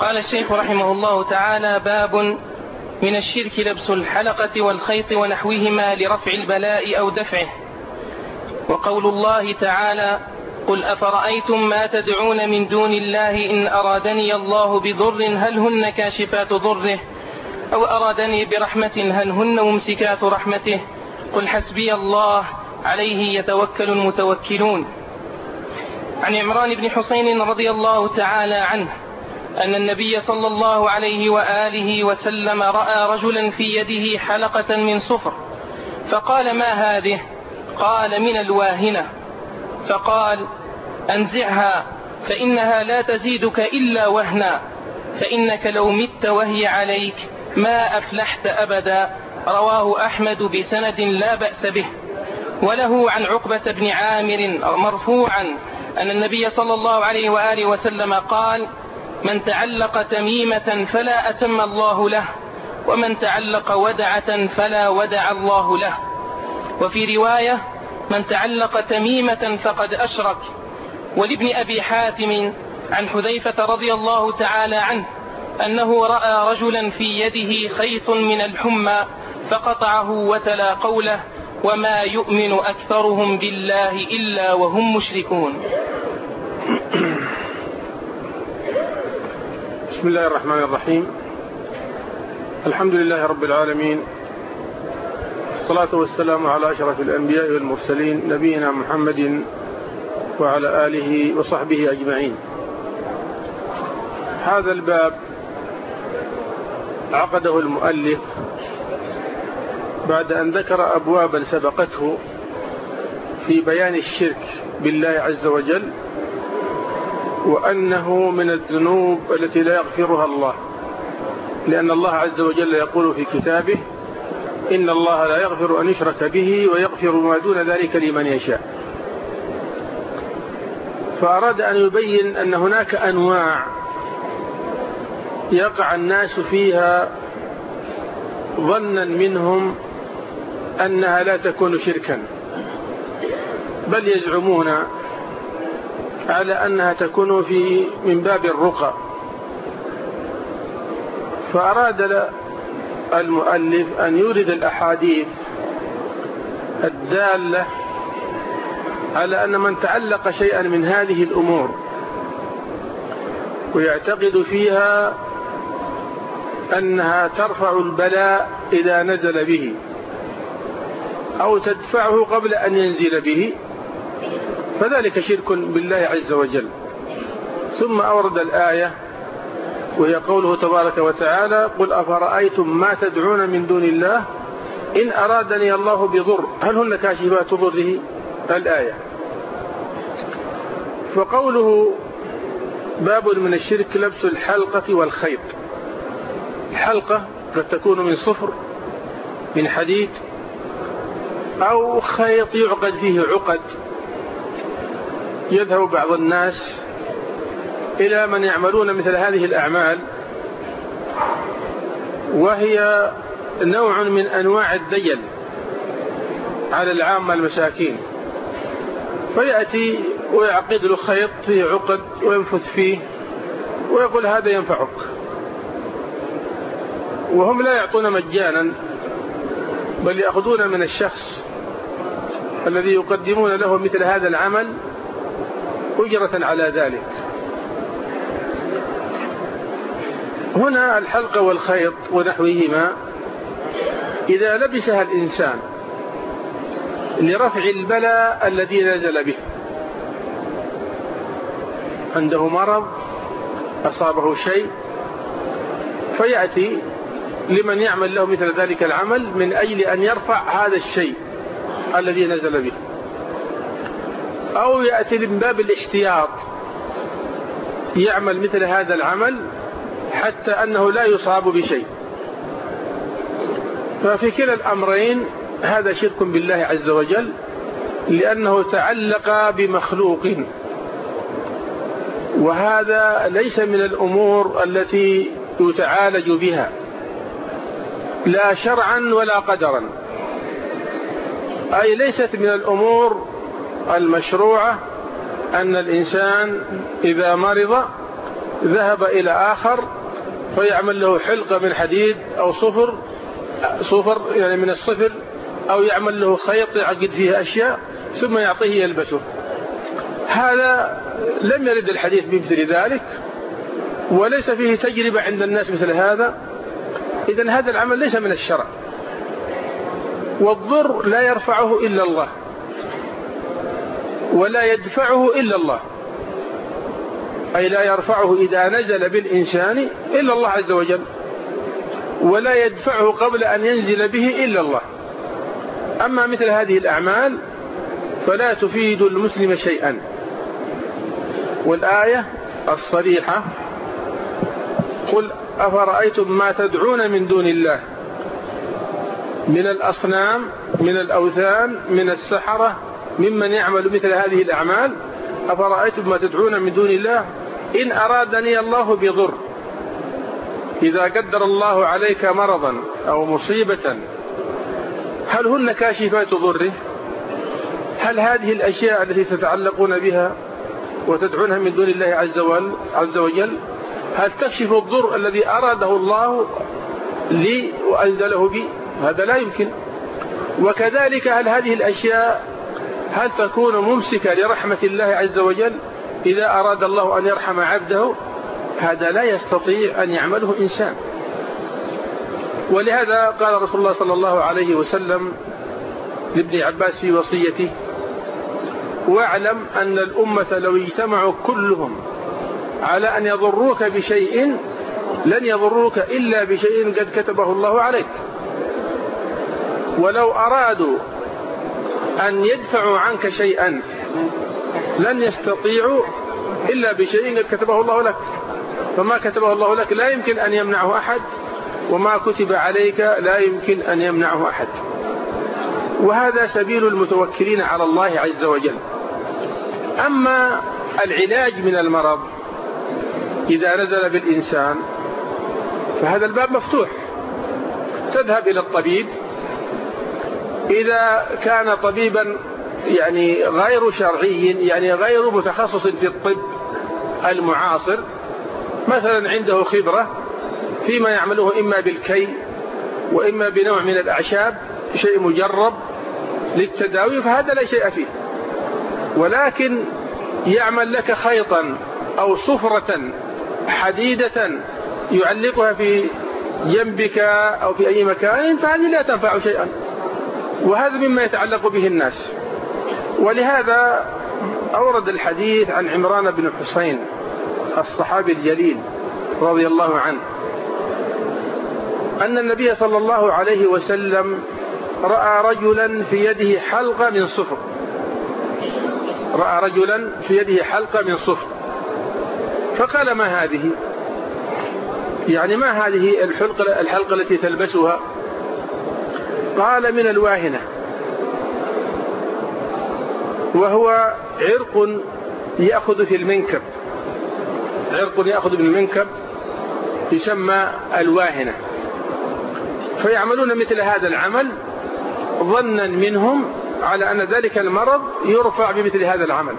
قال الشيخ رحمه الله تعالى باب من الشرك لبس الحلقة والخيط ونحوهما لرفع البلاء أو دفعه. وقول الله تعالى قل أفرأيتم ما تدعون من دون الله إن أرادني الله بضر هل هن كاشفات ضره؟ أو أرادني برحمة هل هن ممسكات رحمته؟ قل حسبي الله عليه يتوكل المتوكلون. عن عمران بن حسين رضي الله تعالى عنه أن النبي صلى الله عليه وآله وسلم رأى رجلا في يده حلقة من صفر. فقال ما هذه؟ قال من الواهنة. فقال أنزعها فإنها لا تزيدك إلا وهنا. فإنك لو مت وهي عليك ما أفلحت أبدا. رواه أحمد بسند لا بأس به. وله عن عقبة بن عامر مرفوعا أن النبي صلى الله عليه وآله وسلم قال من تعلق تميمة فلا أتم الله له ومن تعلق ودعة فلا ودع الله له. وفي رواية من تعلق تميمة فقد أشرك. ولابن أبي حاتم عن حذيفة رضي الله تعالى عنه أنه رأى رجلا في يده خيط من الحمى فقطعه وتلا قوله وما يؤمن أكثرهم بالله إلا وهم مشركون. بسم الله الرحمن الرحيم. الحمد لله رب العالمين. الصلاة والسلام على أشرف الأنبياء والمرسلين نبينا محمد وعلى آله وصحبه أجمعين. هذا الباب عقده المؤلف بعد أن ذكر أبوابا سبقته في بيان الشرك بالله عز وجل وأنه من الذنوب التي لا يغفرها الله. لأن الله عز وجل يقول في كتابه إن الله لا يغفر أن يشرك به ويغفر ما دون ذلك لمن يشاء. فأراد أن يبين أن هناك أنواع يقع الناس فيها ظنا منهم أنها لا تكون شركا. بل يزعمون على أنها تكون في من باب الرقى. فأراد المؤلف أن يورد الأحاديث الدالة على أن من تعلق شيئا من هذه الأمور ويعتقد فيها أنها ترفع البلاء إذا نزل به أو تدفعه قبل أن ينزل به. فذلك شرك بالله عز وجل. ثم أورد الآية وهي قوله تبارك وتعالى قل أفرأيتم ما تدعون من دون الله؟ إن أرادني الله بضر. هل هن كاشفات ضره؟ الآية. فقوله باب من الشرك لبس الحلقة والخيط. الحلقة قد تكون من صفر من حديد أو خيط يعقد فيه عقد. يذهب بعض الناس إلى من يعملون مثل هذه الأعمال وهي نوع من أنواع الديل على العامة المساكين. فيأتي ويعقد له خيط فيه عقد وينفث فيه ويقول هذا ينفعك. وهم لا يعطون مجانا بل يأخذون من الشخص الذي يقدمون له مثل هذا العمل أجرة على ذلك. هنا الحلقة والخيط ونحوهما. إذا لبسها الإنسان لرفع البلاء الذي نزل به. عنده مرض أصابه شيء فيأتي لمن يعمل له مثل ذلك العمل من أجل أن يرفع هذا الشيء الذي نزل به. أو يأتي من باب الاحتياط. يعمل مثل هذا العمل حتى أنه لا يصاب بشيء. ففي كلا الأمرين هذا شرك بالله عز وجل لأنه تعلق بمخلوق. وهذا ليس من الأمور التي يتعالج بها لا شرعا ولا قدرا. أي ليست من الأمور المشروعة أن الإنسان إذا مرض ذهب إلى آخر فيعمل له حلقة من حديد أو صفر صفر يعني من الصفر أو يعمل له خيط يعقد فيه أشياء ثم يعطيه يلبسه. هذا لم يرد الحديث بمثل ذلك وليس فيه تجربة عند الناس مثل هذا. إذا هذا العمل ليس من الشرع والضر لا يرفعه إلا الله. ولا يدفعه إلا الله. أي لا يرفعه إذا نزل بالإنسان إلا الله عز وجل. ولا يدفعه قبل أن ينزل به إلا الله. أما مثل هذه الأعمال فلا تفيد المسلم شيئا. والآية الصريحة قل أفرأيتم ما تدعون من دون الله؟ من الأصنام من الأوثان من السحرة ممن يعمل مثل هذه الأعمال أفرأيتم ما تدعون من دون الله؟ إن أرادني الله بضر. إذا قدر الله عليك مرضا أو مصيبة هل هن كاشفات ضره؟ هل هذه الأشياء التي تتعلقون بها وتدعونها من دون الله عز وجل هل تكشف الضر الذي أراده الله لي وأنزله بي؟ هذا لا يمكن. وكذلك هل هذه الأشياء هل تكون ممسكة لرحمة الله عز وجل إذا أراد الله أن يرحم عبده؟ هذا لا يستطيع أن يعمله إنسان. ولهذا قال رسول الله صلى الله عليه وسلم لابن عباس في وصيته واعلم أن الأمة لو اجتمعوا كلهم على أن يضروك بشيء لن يضروك إلا بشيء قد كتبه الله عليك. ولو أرادوا أن يدفعوا عنك شيئا لن يستطيعوا إلا بشيء قد كتبه الله لك. فما كتبه الله لك لا يمكن أن يمنعه أحد وما كتب عليك لا يمكن أن يمنعه أحد. وهذا سبيل المتوكلين على الله عز وجل. أما العلاج من المرض إذا نزل بالإنسان فهذا الباب مفتوح. تذهب إلى الطبيب إذا كان طبيبا يعني غير شرعي يعني غير متخصص في الطب المعاصر مثلا عنده خبرة فيما يعمله إما بالكي وإما بنوع من الأعشاب شيء مجرب للتداوي فهذا لا شيء فيه. ولكن يعمل لك خيطا أو صفرة حديدة يعلقها في جنبك أو في أي مكان فهذه لا تنفع شيئا. وهذا مما يتعلق به الناس. ولهذا أورد الحديث عن عمران بن حسين الصحابي الجليل رضي الله عنه أن النبي صلى الله عليه وسلم رأى رجلا في يده حلقة من صفر. رأى رجلا في يده حلقة من صفر. فقال ما هذه؟ يعني ما هذه الحلقة, الحلقة التي تلبسها؟ قال من الواهنة. وهو عرق يأخذ في المنكب. عرق يأخذ بالمنكب يسمى الواهنة. فيعملون مثل هذا العمل ظنا منهم على أن ذلك المرض يرفع بمثل هذا العمل.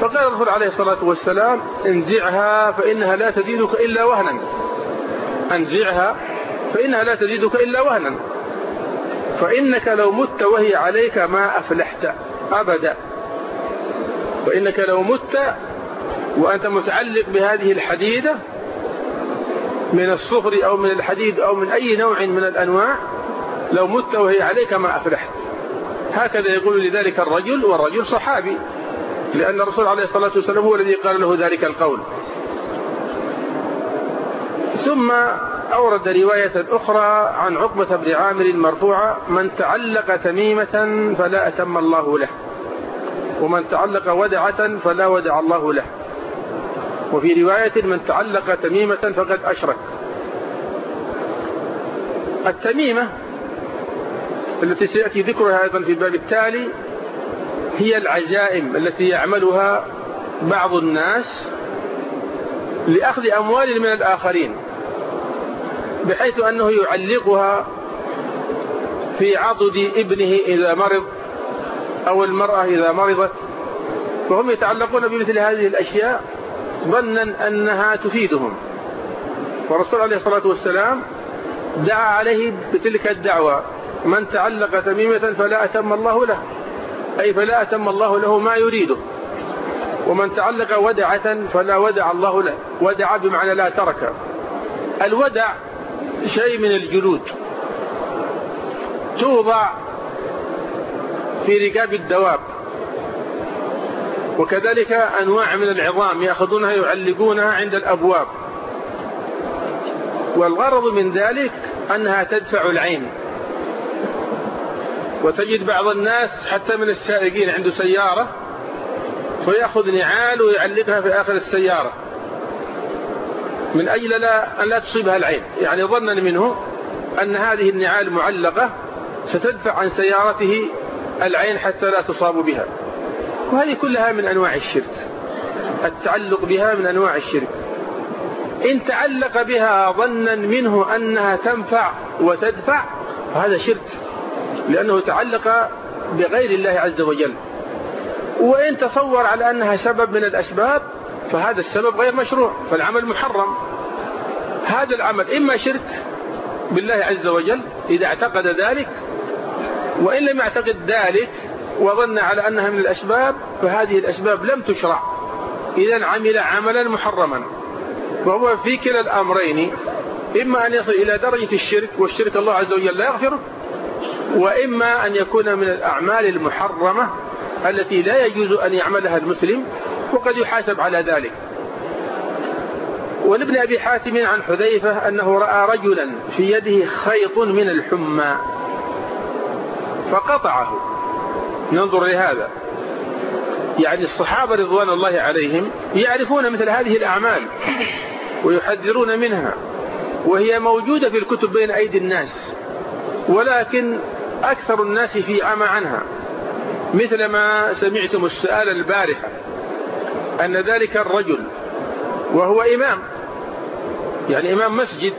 فقال الرسول عليه الصلاة والسلام انزعها فإنها لا تزيدك إلا وهنا. انزعها فإنها لا تزيدك إلا وهنا. فإنك لو مت وهي عليك ما أفلحت أبدا. فإنك لو مت وأنت متعلق بهذه الحديدة من الصفر أو من الحديد أو من أي نوع من الأنواع لو مت وهي عليك ما أفلحت. هكذا يقول لذلك الرجل والرجل صحابي لأن الرسول عليه الصلاة والسلام هو الذي قال له ذلك القول. ثم أورد رواية أخرى عن عقبة بن عامر مرفوعة من تعلق تميمة فلا أتم الله له ومن تعلق ودعة فلا ودع الله له. وفي رواية من تعلق تميمة فقد أشرك. التميمة التي سيأتي ذكرها أيضا في الباب التالي هي العزائم التي يعملها بعض الناس لأخذ أموال من الآخرين. بحيث أنه يعلقها في عضد ابنه إذا مرض أو المرأة إذا مرضت. فهم يتعلقون بمثل هذه الأشياء ظنا أنها تفيدهم. والرسول عليه الصلاة والسلام دعا عليه بتلك الدعوة من تعلق تميمة فلا أتم الله له أي فلا أتم الله له ما يريده. ومن تعلق ودعة فلا ودع الله له. ودع بمعنى لا ترك. الودع شيء من الجلود. توضع في رقاب الدواب. وكذلك أنواع من العظام يأخذونها يعلقونها عند الأبواب. والغرض من ذلك أنها تدفع العين. وتجد بعض الناس حتى من السائقين عنده سيارة فيأخذ نعال ويعلقها في آخر السيارة. من أجل لا أن لا تصيبها العين. يعني ظنا منه أن هذه النعال معلقة ستدفع عن سيارته العين حتى لا تصاب بها. وهذه كلها من أنواع الشرك. التعلق بها من أنواع الشرك. إن تعلق بها ظنا منه أنها تنفع وتدفع فهذا شرك. لأنه تعلق بغير الله عز وجل. وإن تصور على أنها سبب من الأسباب فهذا السبب غير مشروع فالعمل محرم. هذا العمل إما شرك بالله عز وجل إذا اعتقد ذلك وإن لم يعتقد ذلك وظن على أنها من الأسباب فهذه الأسباب لم تشرع. إذا عمل عملا محرما. وهو في كلا الأمرين إما أن يصل إلى درجة الشرك والشرك الله عز وجل لا يغفره وإما أن يكون من الأعمال المحرمة التي لا يجوز أن يعملها المسلم وقد يحاسب على ذلك. ولابن أبي حاتم عن حذيفة أنه رأى رجلا في يده خيط من الحمى فقطعه. ننظر لهذا. يعني الصحابة رضوان الله عليهم يعرفون مثل هذه الأعمال ويحذرون منها وهي موجودة في الكتب بين أيدي الناس ولكن أكثر الناس في عمى عنها مثل ما سمعتم السؤال البارحة. أن ذلك الرجل وهو إمام يعني إمام مسجد.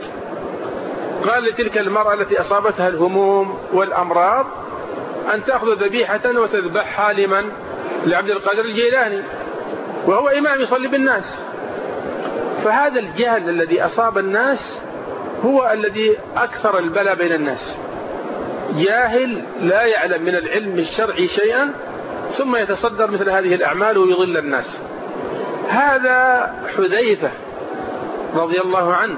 قال لتلك المرأة التي أصابتها الهموم والأمراض أن تأخذ ذبيحة وتذبحها لمن؟ لعبد القادر الجيلاني وهو إمام يصلي بالناس. فهذا الجهل الذي أصاب الناس هو الذي أكثر البلاء بين الناس. جاهل لا يعلم من العلم الشرعي شيئا ثم يتصدر مثل هذه الأعمال ويضل الناس. هذا حذيفة رضي الله عنه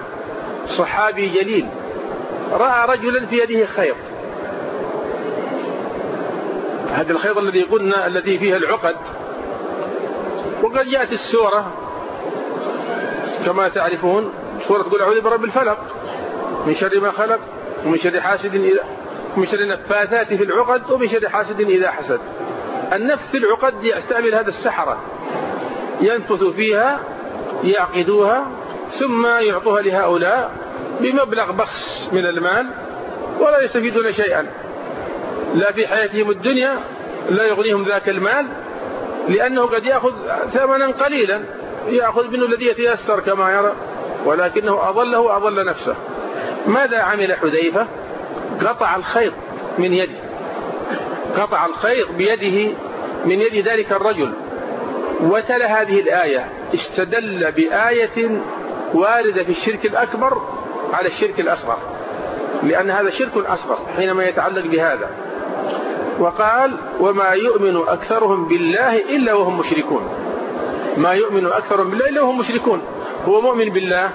صحابي جليل رأى رجلا في يده خيط. هذا الخيط الذي قلنا الذي فيها العقد. وقد جاءت السورة كما تعرفون سورة تقول أعوذ برب الفلق من شر ما خلق ومن شر حاسد إذا ومن شر النفاثات في العقد ومن شر حاسد إذا حسد. النفس في العقد يستعمل هذا السحرة. ينفث فيها يعقدوها ثم يعطوها لهؤلاء بمبلغ بخس من المال ولا يستفيدون شيئا. لا في حياتهم الدنيا لا يغنيهم ذاك المال لأنه قد يأخذ ثمنا قليلا. يأخذ منه الذي يتيسر كما يرى ولكنه أضله وأضل نفسه. ماذا عمل حذيفة؟ قطع الخيط من يده. قطع الخيط بيده من يد ذلك الرجل. وتلا هذه الآية. استدل بآية واردة في الشرك الأكبر على الشرك الأصغر. لأن هذا شرك أصغر حينما يتعلق بهذا. وقال وما يؤمن أكثرهم بالله إلا وهم مشركون. ما يؤمن أكثرهم بالله إلا وهم مشركون. هو مؤمن بالله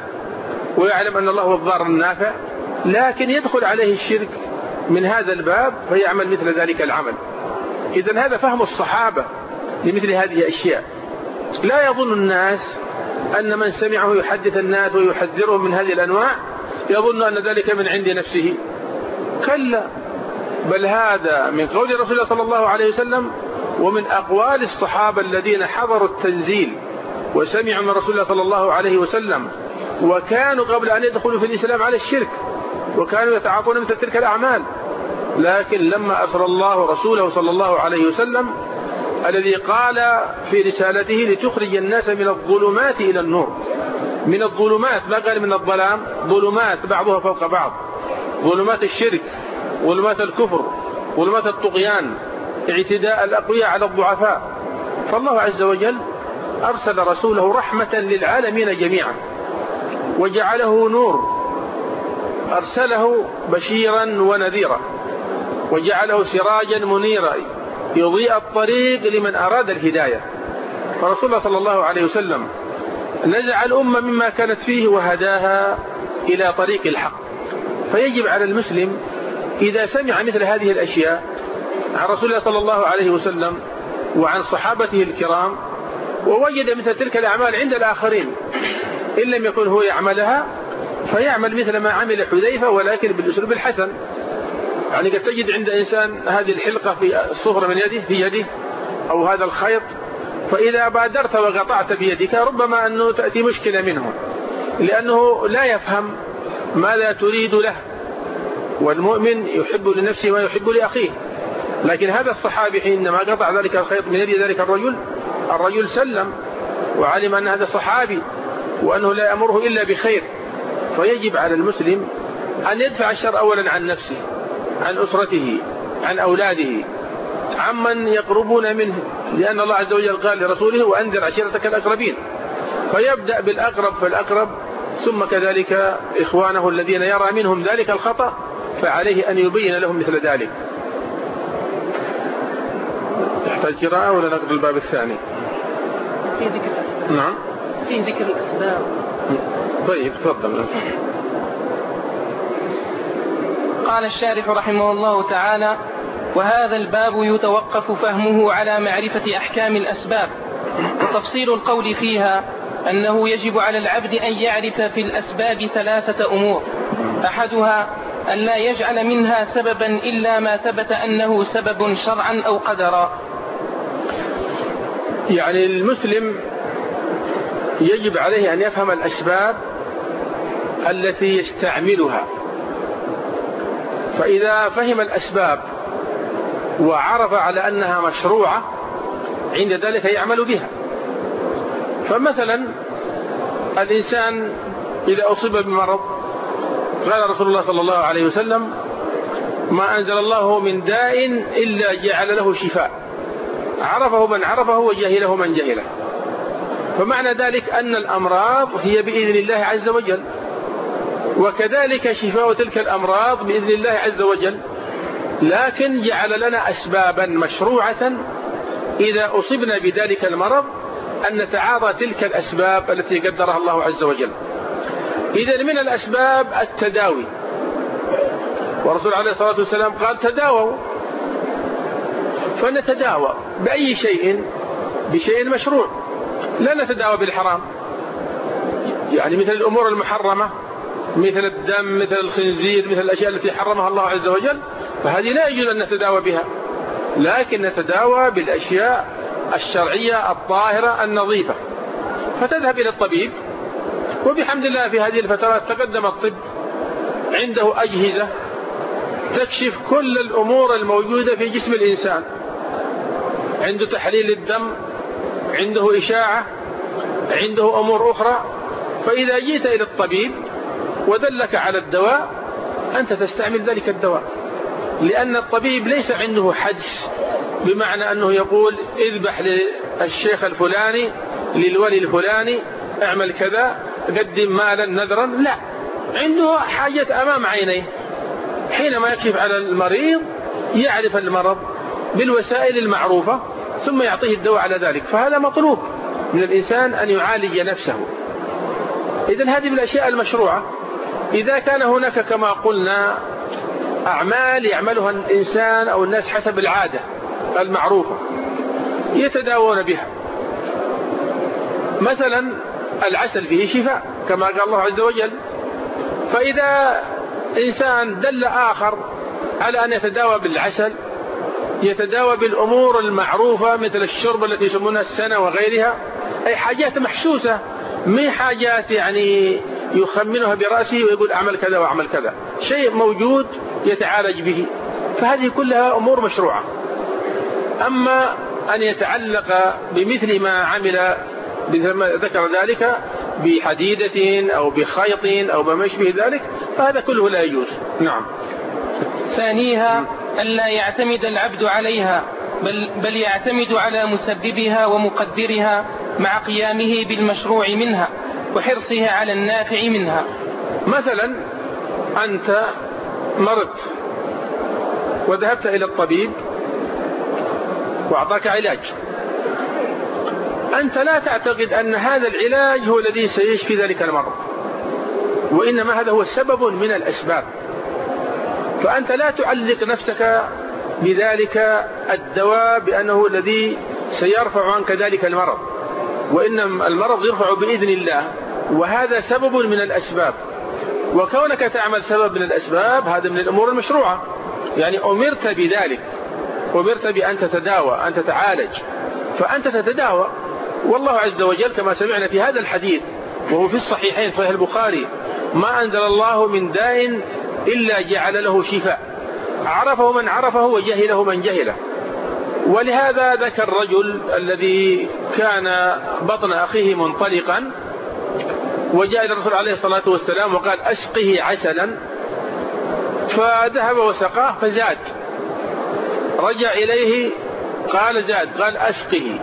ويعلم أن الله هو الضار النافع لكن يدخل عليه الشرك من هذا الباب فيعمل مثل ذلك العمل. إذا هذا فهم الصحابة. لمثل هذه الأشياء. لا يظن الناس أن من سمعه يحدث الناس ويحذرهم من هذه الأنواع يظن أن ذلك من عند نفسه. كلا بل هذا من قول رسول الله صلى الله عليه وسلم ومن أقوال الصحابة الذين حضروا التنزيل وسمعوا من رسول الله صلى الله عليه وسلم وكانوا قبل أن يدخلوا في الإسلام على الشرك وكانوا يتعاطون مثل تلك الأعمال. لكن لما أسر الله رسوله صلى الله عليه وسلم الذي قال في رسالته لتخرج الناس من الظلمات إلى النور. من الظلمات ما قال من الظلام؟ ظلمات بعضها فوق بعض. ظلمات الشرك ظلمات الكفر ظلمات الطغيان اعتداء الأقوياء على الضعفاء. فالله عز وجل أرسل رسوله رحمة للعالمين جميعا وجعله نور. أرسله بشيرا ونذيرا وجعله سراجا منيرا. يضيء الطريق لمن أراد الهداية. فرسول الله صلى الله عليه وسلم نزع الأمة مما كانت فيه وهداها إلى طريق الحق. فيجب على المسلم إذا سمع مثل هذه الأشياء عن رسول الله صلى الله عليه وسلم وعن صحابته الكرام ووجد مثل تلك الأعمال عند الآخرين. إن لم يكن هو يعملها فيعمل مثل ما عمل حذيفة ولكن بالأسلوب الحسن. يعني قد تجد عند إنسان هذه الحلقة في الصفرة من يده في يده أو هذا الخيط فإذا بادرت وقطعت بيدك ربما أنه تأتي مشكلة منه لأنه لا يفهم ماذا تريد له. والمؤمن يحب لنفسه ما يحب لأخيه. لكن هذا الصحابي حينما قطع ذلك الخيط من يد ذلك الرجل الرجل سلم وعلم أن هذا صحابي وأنه لا يأمره إلا بخير. فيجب على المسلم أن يدفع الشر أولا عن نفسه. عن أسرته عن أولاده عمن يقربون منه لأن الله عز وجل قال لرسوله وأنذر عشيرتك الأقربين. فيبدأ بالأقرب فالأقرب ثم كذلك إخوانه الذين يرى منهم ذلك الخطأ فعليه أن يبين لهم مثل ذلك. تحتاج قراءة ولا نقرأ الباب الثاني؟ في ذكر الأسباب. نعم. في ذكر الأسباب. طيب تفضل. قال الشارح رحمه الله تعالى وهذا الباب يتوقف فهمه على معرفة أحكام الأسباب. وتفصيل القول فيها أنه يجب على العبد أن يعرف في الأسباب ثلاثة أمور. أحدها أن لا يجعل منها سببا إلا ما ثبت أنه سبب شرعا أو قدرا. يعني المسلم يجب عليه أن يفهم الأسباب التي يستعملها. فإذا فهم الأسباب وعرف على أنها مشروعة عند ذلك يعمل بها. فمثلا الإنسان إذا أصيب بمرض قال رسول الله صلى الله عليه وسلم ما أنزل الله من داء إلا جعل له شفاء. عرفه من عرفه وجهله من جهله. فمعنى ذلك أن الأمراض هي بإذن الله عز وجل. وكذلك شفاء تلك الأمراض بإذن الله عز وجل. لكن جعل لنا أسبابا مشروعة إذا أصبنا بذلك المرض أن نتعاطى تلك الأسباب التي قدرها الله عز وجل. إذا من الأسباب التداوي. ورسول عليه الصلاة والسلام قال تداووا. فنتداوى بأي شيء؟ بشيء مشروع. لا نتداوى بالحرام. يعني مثل الأمور المحرمة. مثل الدم مثل الخنزير مثل الأشياء التي حرمها الله عز وجل فهذه لا يجوز أن نتداوى بها. لكن نتداوى بالأشياء الشرعية الطاهرة النظيفة. فتذهب إلى الطبيب وبحمد الله في هذه الفترات تقدم الطب عنده أجهزة تكشف كل الأمور الموجودة في جسم الإنسان. عنده تحليل الدم عنده إشاعة عنده أمور أخرى. فإذا جيت إلى الطبيب ودلك على الدواء أنت تستعمل ذلك الدواء. لأن الطبيب ليس عنده حدس بمعنى أنه يقول اذبح للشيخ الفلاني للولي الفلاني اعمل كذا قدم مالا نذرا. لا عنده حاجة أمام عينيه. حينما يكشف على المريض يعرف المرض بالوسائل المعروفة ثم يعطيه الدواء على ذلك. فهذا مطلوب من الإنسان أن يعالج نفسه. إذن هذه من الأشياء المشروعة. إذا كان هناك كما قلنا أعمال يعملها الإنسان أو الناس حسب العادة المعروفة يتداوون بها. مثلا العسل فيه شفاء كما قال الله عز وجل فإذا إنسان دل آخر على أن يتداوى بالعسل يتداوى بالأمور المعروفة مثل الشرب التي يسمونها السنة وغيرها أي حاجات محسوسة من حاجات يعني يخمنها برأسه ويقول أعمل كذا وأعمل كذا. شيء موجود يتعالج به. فهذه كلها أمور مشروعة. أما أن يتعلق بمثل ما عمل ما ذكر ذلك بحديدة أو بخيط أو بما يشبه ذلك فهذا كله لا يجوز. نعم. ثانيها ألا يعتمد العبد عليها بل, بل يعتمد على مسببها ومقدرها مع قيامه بالمشروع منها. وحرصه على النافع منها. مثلا أنت مرضت وذهبت إلى الطبيب وأعطاك علاج. أنت لا تعتقد أن هذا العلاج هو الذي سيشفي ذلك المرض وإنما هذا هو سبب من الأسباب. فأنت لا تعلق نفسك بذلك الدواء بأنه الذي سيرفع عنك ذلك المرض وإن المرض يرفع بإذن الله. وهذا سبب من الأسباب. وكونك تعمل سبب من الأسباب هذا من الأمور المشروعة. يعني أمرت بذلك. أمرت بأن تتداوى أن تتعالج. فأنت تتداوى. والله عز وجل كما سمعنا في هذا الحديث وهو في الصحيحين صحيح البخاري ما أنزل الله من داء إلا جعل له شفاء. عرفه من عرفه وجهله من جهله. ولهذا ذكر الرجل الذي كان بطن أخيه منطلقا وجاء إلى الرسول عليه الصلاة والسلام وقال أسقه عسلا فذهب وسقاه فزاد. رجع إليه قال زاد قال أسقه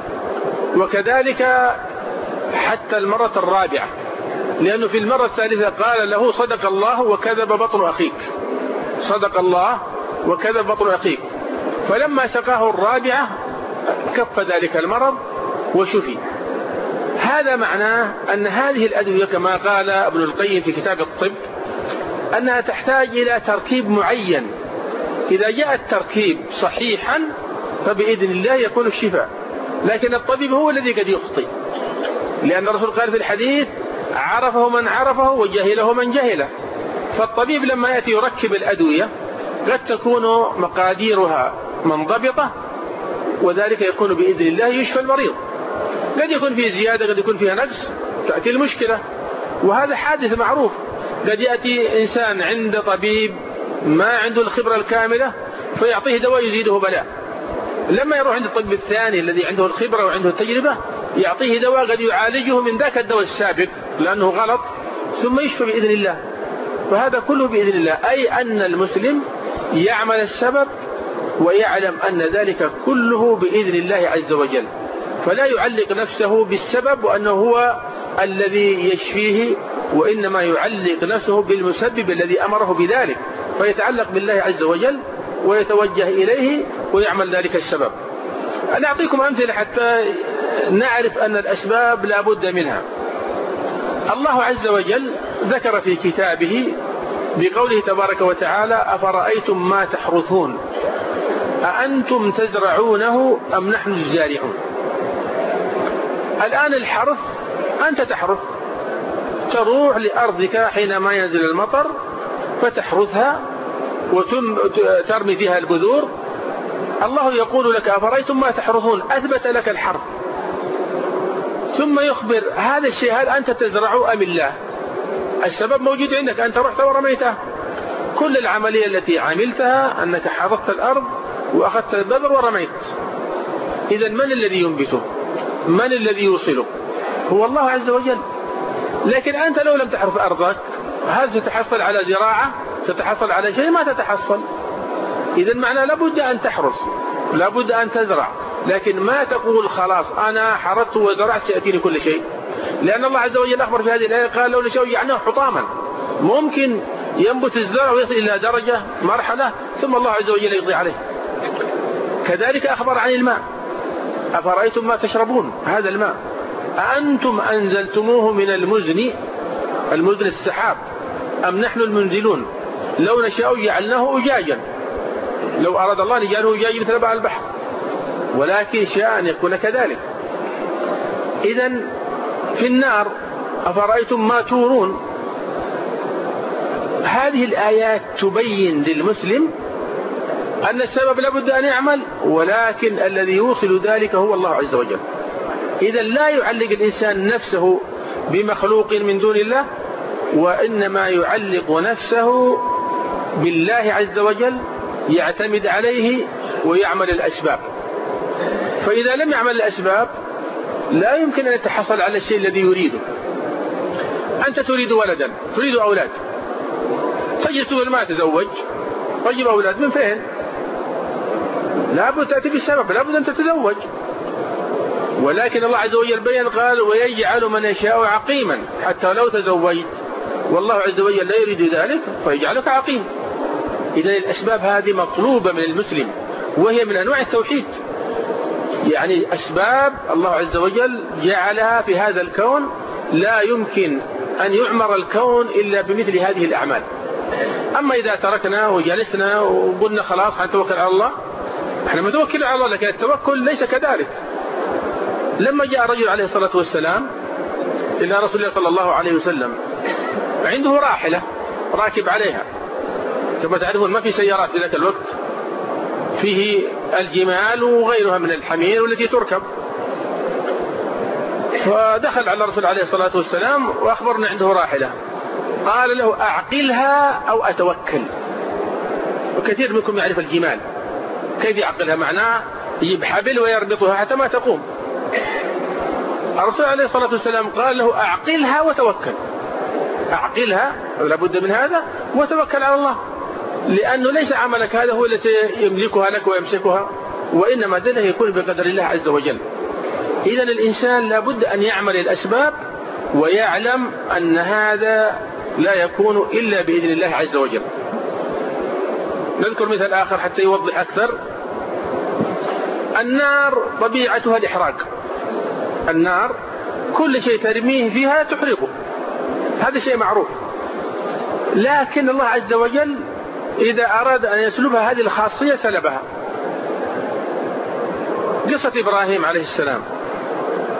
وكذلك حتى المرة الرابعة لأنه في المرة الثالثة قال له صدق الله وكذب بطن أخيك. صدق الله وكذب بطن أخيك. فلما سقاه الرابعة كف ذلك المرض وشفي. هذا معناه أن هذه الأدوية كما قال ابن القيم في كتاب الطب أنها تحتاج إلى تركيب معين. إذا جاء التركيب صحيحا فبإذن الله يكون الشفاء. لكن الطبيب هو الذي قد يخطئ. لأن الرسول قال في الحديث عرفه من عرفه وجهله من جهله. فالطبيب لما يأتي يركب الأدوية قد تكون مقاديرها منضبطة وذلك يكون بإذن الله يشفى المريض. قد يكون فيه زيادة قد يكون فيها نقص تأتي المشكلة. وهذا حادث معروف. قد يأتي إنسان عند طبيب ما عنده الخبرة الكاملة فيعطيه دواء يزيده بلاء. لما يروح عند الطبيب الثاني الذي عنده الخبرة وعنده التجربة يعطيه دواء قد يعالجه من ذاك الدواء السابق لأنه غلط ثم يشفى بإذن الله. فهذا كله بإذن الله. أي أن المسلم يعمل السبب ويعلم أن ذلك كله بإذن الله عز وجل. فلا يعلق نفسه بالسبب وأنه هو الذي يشفيه وإنما يعلق نفسه بالمسبب الذي أمره بذلك فيتعلق بالله عز وجل ويتوجه إليه ويعمل ذلك السبب. أنا أعطيكم أمثلة حتى نعرف أن الأسباب لا بد منها. الله عز وجل ذكر في كتابه بقوله تبارك وتعالى أفرأيتم ما تحرثون؟ أأنتم تزرعونه أم نحن الزارعون؟ الآن الحرث أنت تحرث. تروح لأرضك حينما ينزل المطر فتحرثها وترمي فيها البذور. الله يقول لك أفرأيتم ما تحرثون؟ أثبت لك الحرث. ثم يخبر هذا الشيء هل أنت تزرعه أم الله السبب موجود عندك أنت رحت ورميته كل العملية التي عملتها أنك حرثت الأرض وأخذت البذر ورميت. إذا من الذي ينبته؟ من الذي يوصله هو الله عز وجل. لكن أنت لو لم تحرث أرضك هل تتحصل على زراعة؟ تتحصل على شيء؟ ما تتحصل. إذا معنى لابد أن تحرث لابد أن تزرع. لكن ما تقول خلاص أنا حرثت وزرعت سيأتيني كل شيء. لأن الله عز وجل أخبر في هذه الآية قال لو نشاء جعلناه حطاما. ممكن ينبت الزرع ويصل إلى درجة مرحلة ثم الله عز وجل يقضي عليه. كذلك أخبر عن الماء. أفرأيتم ما تشربون؟ هذا الماء. أأنتم أنزلتموه من المزن المزن السحاب أم نحن المنزلون؟ لو نشاء جعلناه أجاجا. لو أراد الله لجعله أجاجا مثل بقى البحر. ولكن شاء أن يكون كذلك. إذا في النار أفرأيتم ما تورون؟ هذه الآيات تبين للمسلم أن السبب لابد أن يعمل ولكن الذي يوصل ذلك هو الله عز وجل. إذا لا يعلق الإنسان نفسه بمخلوق من دون الله وإنما يعلق نفسه بالله عز وجل يعتمد عليه ويعمل الأسباب. فإذا لم يعمل الأسباب لا يمكن أن يتحصل على الشيء الذي يريده. أنت تريد ولدا تريد أولاد. تقول ما تزوج تجيب أولاد من فين؟ لابد تأتي بالسبب لابد أن تتزوج. ولكن الله عز وجل بين قال ويجعل من يشاء عقيما. حتى لو تزوجت والله عز وجل لا يريد ذلك فيجعلك عقيم. إذا الأسباب هذه مطلوبة من المسلم وهي من أنواع التوحيد. يعني أسباب الله عز وجل جعلها في هذا الكون لا يمكن أن يعمر الكون إلا بمثل هذه الأعمال. أما إذا تركنا وجلسنا وقلنا خلاص حنتوكل على الله إحنا متوكل على الله لكن التوكل ليس كذلك. لما جاء رجل عليه الصلاة والسلام إلى رسول الله صلى الله عليه وسلم عنده راحلة راكب عليها. كما تعرفون ما في سيارات في ذاك الوقت فيه الجمال وغيرها من الحمير والتي تركب. فدخل على الرسول عليه الصلاة والسلام وأخبرنا عنده راحلة. قال له أعقلها أو أتوكل. وكثير منكم يعرف الجمال. كيف يعقلها؟ معناه يجيب حبل ويربطها حتى ما تقوم. الرسول عليه الصلاة والسلام قال له أعقلها وتوكل. أعقلها لابد من هذا وتوكل على الله. لأنه ليس عملك هذا هو الذي يملكها لك ويمسكها وإنما ذلك يكون بقدر الله عز وجل. إذا الإنسان لابد أن يعمل الأسباب ويعلم أن هذا لا يكون إلا بإذن الله عز وجل. نذكر مثال آخر حتى يوضح أكثر. النار طبيعتها الإحراق. النار كل شيء ترميه فيها تحرقه. هذا شيء معروف. لكن الله عز وجل إذا أراد أن يسلبها هذه الخاصية سلبها. قصة إبراهيم عليه السلام.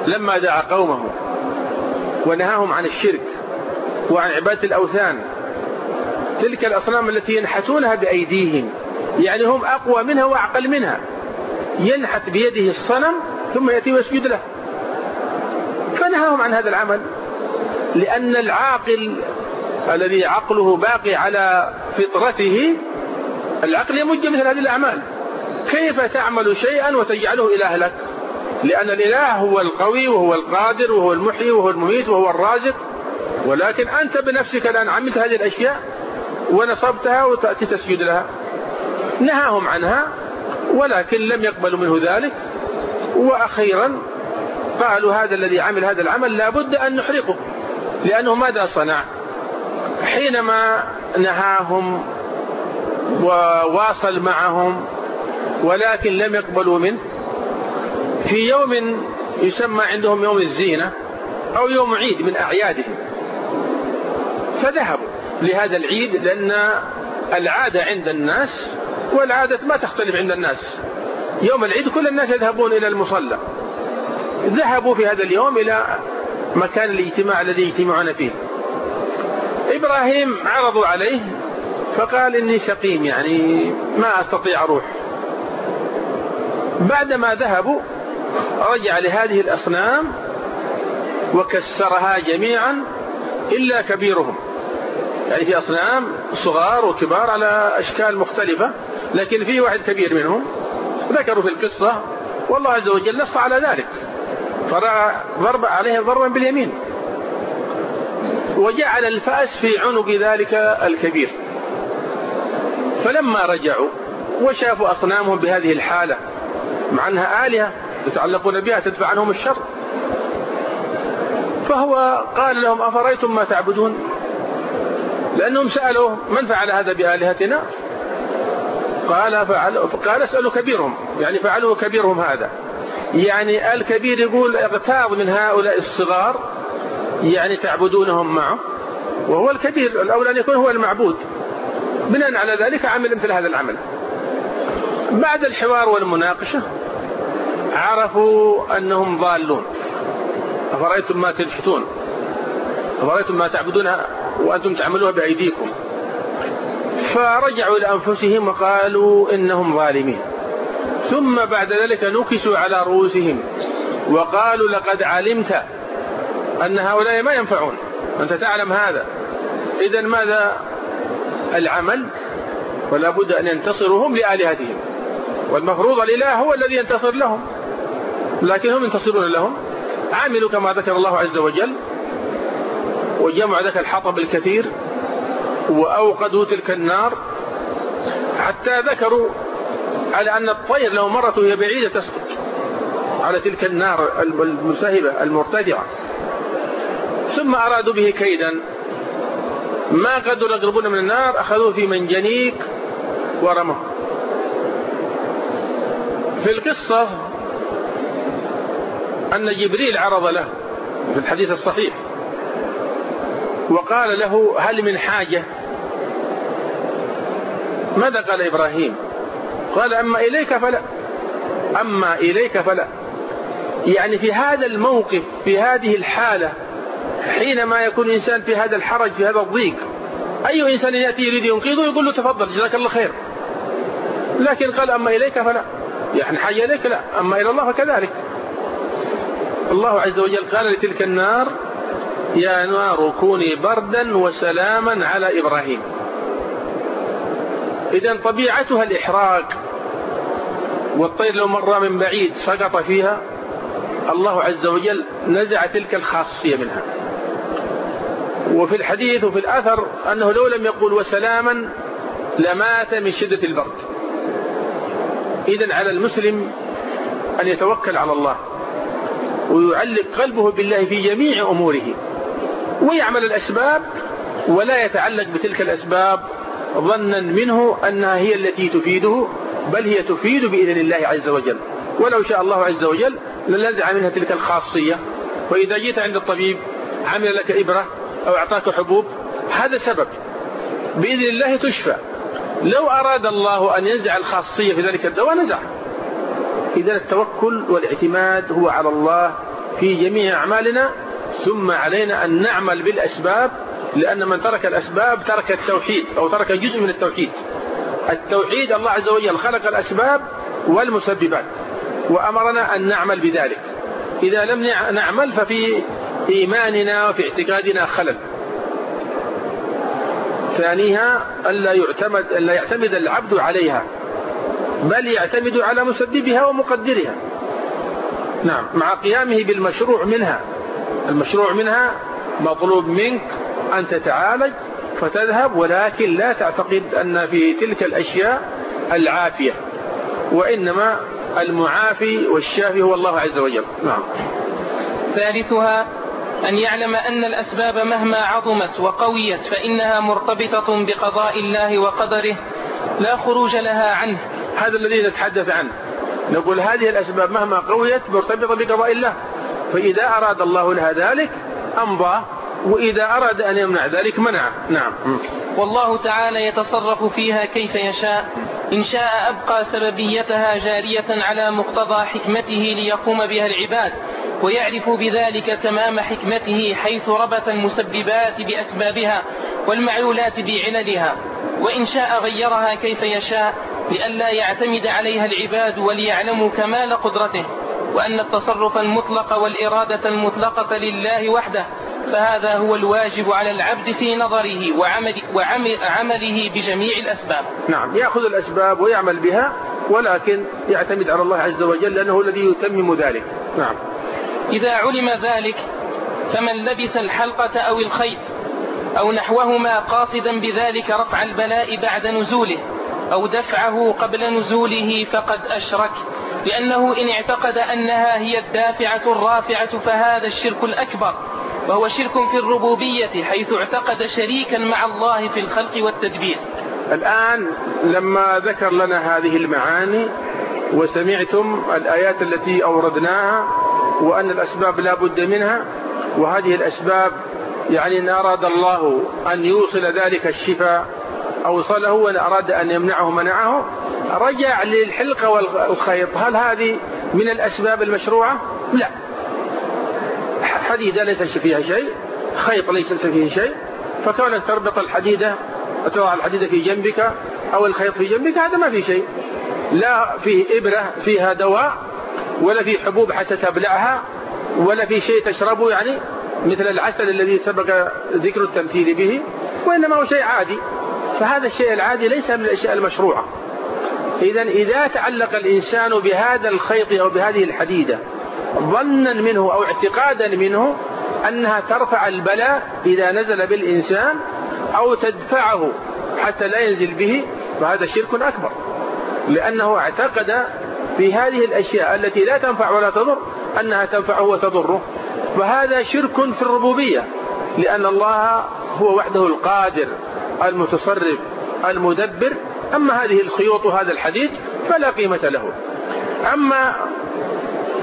لما دعا قومه ونهاهم عن الشرك وعن عبادة الأوثان تلك الأصنام التي ينحتونها بأيديهم يعني هم أقوى منها وأعقل منها. ينحت بيده الصنم ثم يأتي ويسجد له. فنهاهم عن هذا العمل لأن العاقل الذي عقله باقي على فطرته العقل يمج مثل هذه الأعمال. كيف تعمل شيئا وتجعله إله لك؟ لأن الإله هو القوي وهو القادر وهو المحيي وهو المميت وهو الرازق. ولكن أنت بنفسك الآن عملت هذه الأشياء ونصبتها وتأتي تسجد لها. نهاهم عنها ولكن لم يقبلوا منه ذلك. وأخيرا قالوا هذا الذي عمل هذا العمل لابد أن نحرقه لأنه ماذا صنع؟ حينما نهاهم وواصل معهم ولكن لم يقبلوا منه في يوم يسمى عندهم يوم الزينة أو يوم عيد من أعيادهم فذهبوا. لهذا العيد لأن العادة عند الناس والعادة ما تختلف عند الناس. يوم العيد كل الناس يذهبون إلى المصلى. ذهبوا في هذا اليوم إلى مكان الاجتماع الذي يجتمعون فيه. إبراهيم عرضوا عليه فقال إني سقيم يعني ما أستطيع أروح. بعدما ذهبوا رجع لهذه الأصنام وكسرها جميعا إلا كبيرهم. يعني في أصنام صغار وكبار على أشكال مختلفة لكن في واحد كبير منهم ذكروا في القصة والله عز وجل نص على ذلك فضرب عليه ضربا باليمين وجعل الفأس في عنق ذلك الكبير. فلما رجعوا وشافوا أصنامهم بهذه الحالة مع أنها آلهة يتعلقون بها تدفع عنهم الشر فهو قال لهم أفريتم ما تعبدون؟ لأنهم سألوا من فعل هذا بآلهتنا؟ قال فعل قال اسألوا كبيرهم. يعني فعلوا كبيرهم هذا. يعني الكبير يقول اغتاظ من هؤلاء الصغار يعني تعبدونهم معه وهو الكبير الأولى أن يكون هو المعبود. بناء على ذلك عمل مثل هذا العمل. بعد الحوار والمناقشة عرفوا أنهم ضالون. أفرأيتم ما تنحتون؟ أفرأيتم ما تعبدون وأنتم تعملوها بأيديكم. فرجعوا إلى أنفسهم وقالوا إنهم ظالمين. ثم بعد ذلك نكسوا على رؤوسهم وقالوا لقد علمت أن هؤلاء ما ينفعون. أنت تعلم هذا. إذا ماذا العمل؟ ولا بد أن ينتصروا هم لآلهتهم. والمفروض الإله هو الذي ينتصر لهم. لكن هم ينتصرون لهم. عملوا كما ذكر الله عز وجل. وجمع ذلك الحطب الكثير وأوقدوا تلك النار حتى ذكروا على أن الطير لو مرت وهي بعيدة تسقط على تلك النار الملتهبة المرتفعة ثم أرادوا به كيدا. ما قدروا يقربون من النار أخذوه في منجنيك ورموه في القصة أن جبريل عرض له في الحديث الصحيح. وقال له هل من حاجة؟ ماذا قال إبراهيم؟ قال أما إليك فلا. أما إليك فلا. يعني في هذا الموقف في هذه الحالة حينما يكون الإنسان في هذا الحرج في هذا الضيق أي إنسان يأتي يريد ينقذه يقول له تفضل جزاك الله خير. لكن قال أما إليك فلا. يعني حاجة إليك لا. أما إلى الله فكذلك. الله عز وجل قال لتلك النار يا نار كوني بردا وسلاما على إبراهيم. إذا طبيعتها الإحراق والطير لو مر من بعيد سقط فيها الله عز وجل نزع تلك الخاصية منها. وفي الحديث وفي الأثر أنه لو لم يقول وسلاما لمات من شدة البرد. إذا على المسلم أن يتوكل على الله ويعلق قلبه بالله في جميع أموره. ويعمل الأسباب ولا يتعلق بتلك الأسباب ظنا منه أنها هي التي تفيده بل هي تفيد بإذن الله عز وجل. ولو شاء الله عز وجل لنزع منها تلك الخاصية. وإذا جيت عند الطبيب عمل لك إبرة أو أعطاك حبوب هذا سبب. بإذن الله تشفى. لو أراد الله أن ينزع الخاصية في ذلك الدواء نزع. إذا التوكل والاعتماد هو على الله في جميع أعمالنا. ثم علينا أن نعمل بالأسباب لأن من ترك الأسباب ترك التوحيد أو ترك جزء من التوحيد. التوحيد الله عز وجل خلق الأسباب والمسببات وأمرنا أن نعمل بذلك. إذا لم نعمل ففي إيماننا وفي اعتقادنا خلل. ثانيها ألا يعتمد, ألا يعتمد العبد عليها بل يعتمد على مسببها ومقدرها. نعم مع قيامه بالمشروع منها. المشروع منها مطلوب منك أن تتعالج فتذهب ولكن لا تعتقد أن في تلك الأشياء العافية وإنما المعافي والشافي هو الله عز وجل. نعم. ثالثها أن يعلم أن الأسباب مهما عظمت وقويت فإنها مرتبطة بقضاء الله وقدره لا خروج لها عنه. هذا الذي نتحدث عنه. نقول هذه الأسباب مهما قويت مرتبطة بقضاء الله. فإذا أراد الله لها ذلك أمضى. وإذا أراد أن يمنع ذلك منع. نعم. والله تعالى يتصرف فيها كيف يشاء. إن شاء أبقى سببيتها جارية على مقتضى حكمته ليقوم بها العباد ويعرف بذلك تمام حكمته حيث ربط المسببات بأسبابها والمعلولات بعللها. وإن شاء غيرها كيف يشاء لئلا يعتمد عليها العباد وليعلموا كمال قدرته. وأن التصرف المطلق والإرادة المطلقة لله وحده فهذا هو الواجب على العبد في نظره وعمل وعمله بجميع الأسباب. نعم يأخذ الأسباب ويعمل بها ولكن يعتمد على الله عز وجل لأنه الذي يتمم ذلك. نعم. إذا علم ذلك فمن لبس الحلقة أو الخيط أو نحوهما قاصدا بذلك رفع البلاء بعد نزوله أو دفعه قبل نزوله فقد أشرك لأنه إن اعتقد أنها هي الدافعة الرافعة فهذا الشرك الأكبر وهو شرك في الربوبية حيث اعتقد شريكا مع الله في الخلق والتدبير. الآن لما ذكر لنا هذه المعاني وسمعتم الآيات التي أوردناها وأن الأسباب لا بد منها وهذه الأسباب يعني إن أراد الله أن يوصل ذلك الشفاء أوصله وإن أراد أن يمنعه منعه رجع للحلقة والخيط. هل هذه من الأسباب المشروعة؟ لا. حديدة ليس فيها شيء. خيط ليس فيه شيء. فكونك تربط الحديدة وتضع الحديدة في جنبك أو الخيط في جنبك هذا ما في شيء. لا فيه إبرة فيها دواء ولا في حبوب حتى تبلعها ولا في شيء تشربه يعني مثل العسل الذي سبق ذكر التمثيل به وإنما هو شيء عادي. فهذا الشيء العادي ليس من الأشياء المشروعة. إذا إذا تعلق الإنسان بهذا الخيط أو بهذه الحديدة ظنا منه أو اعتقادا منه أنها ترفع البلاء إذا نزل بالإنسان أو تدفعه حتى لا ينزل به فهذا شرك أكبر. لأنه اعتقد في هذه الأشياء التي لا تنفع ولا تضر أنها تنفعه وتضره. فهذا شرك في الربوبية لأن الله هو وحده القادر المتصرف المدبر أما هذه الخيوط وهذا الحديد فلا قيمة له. أما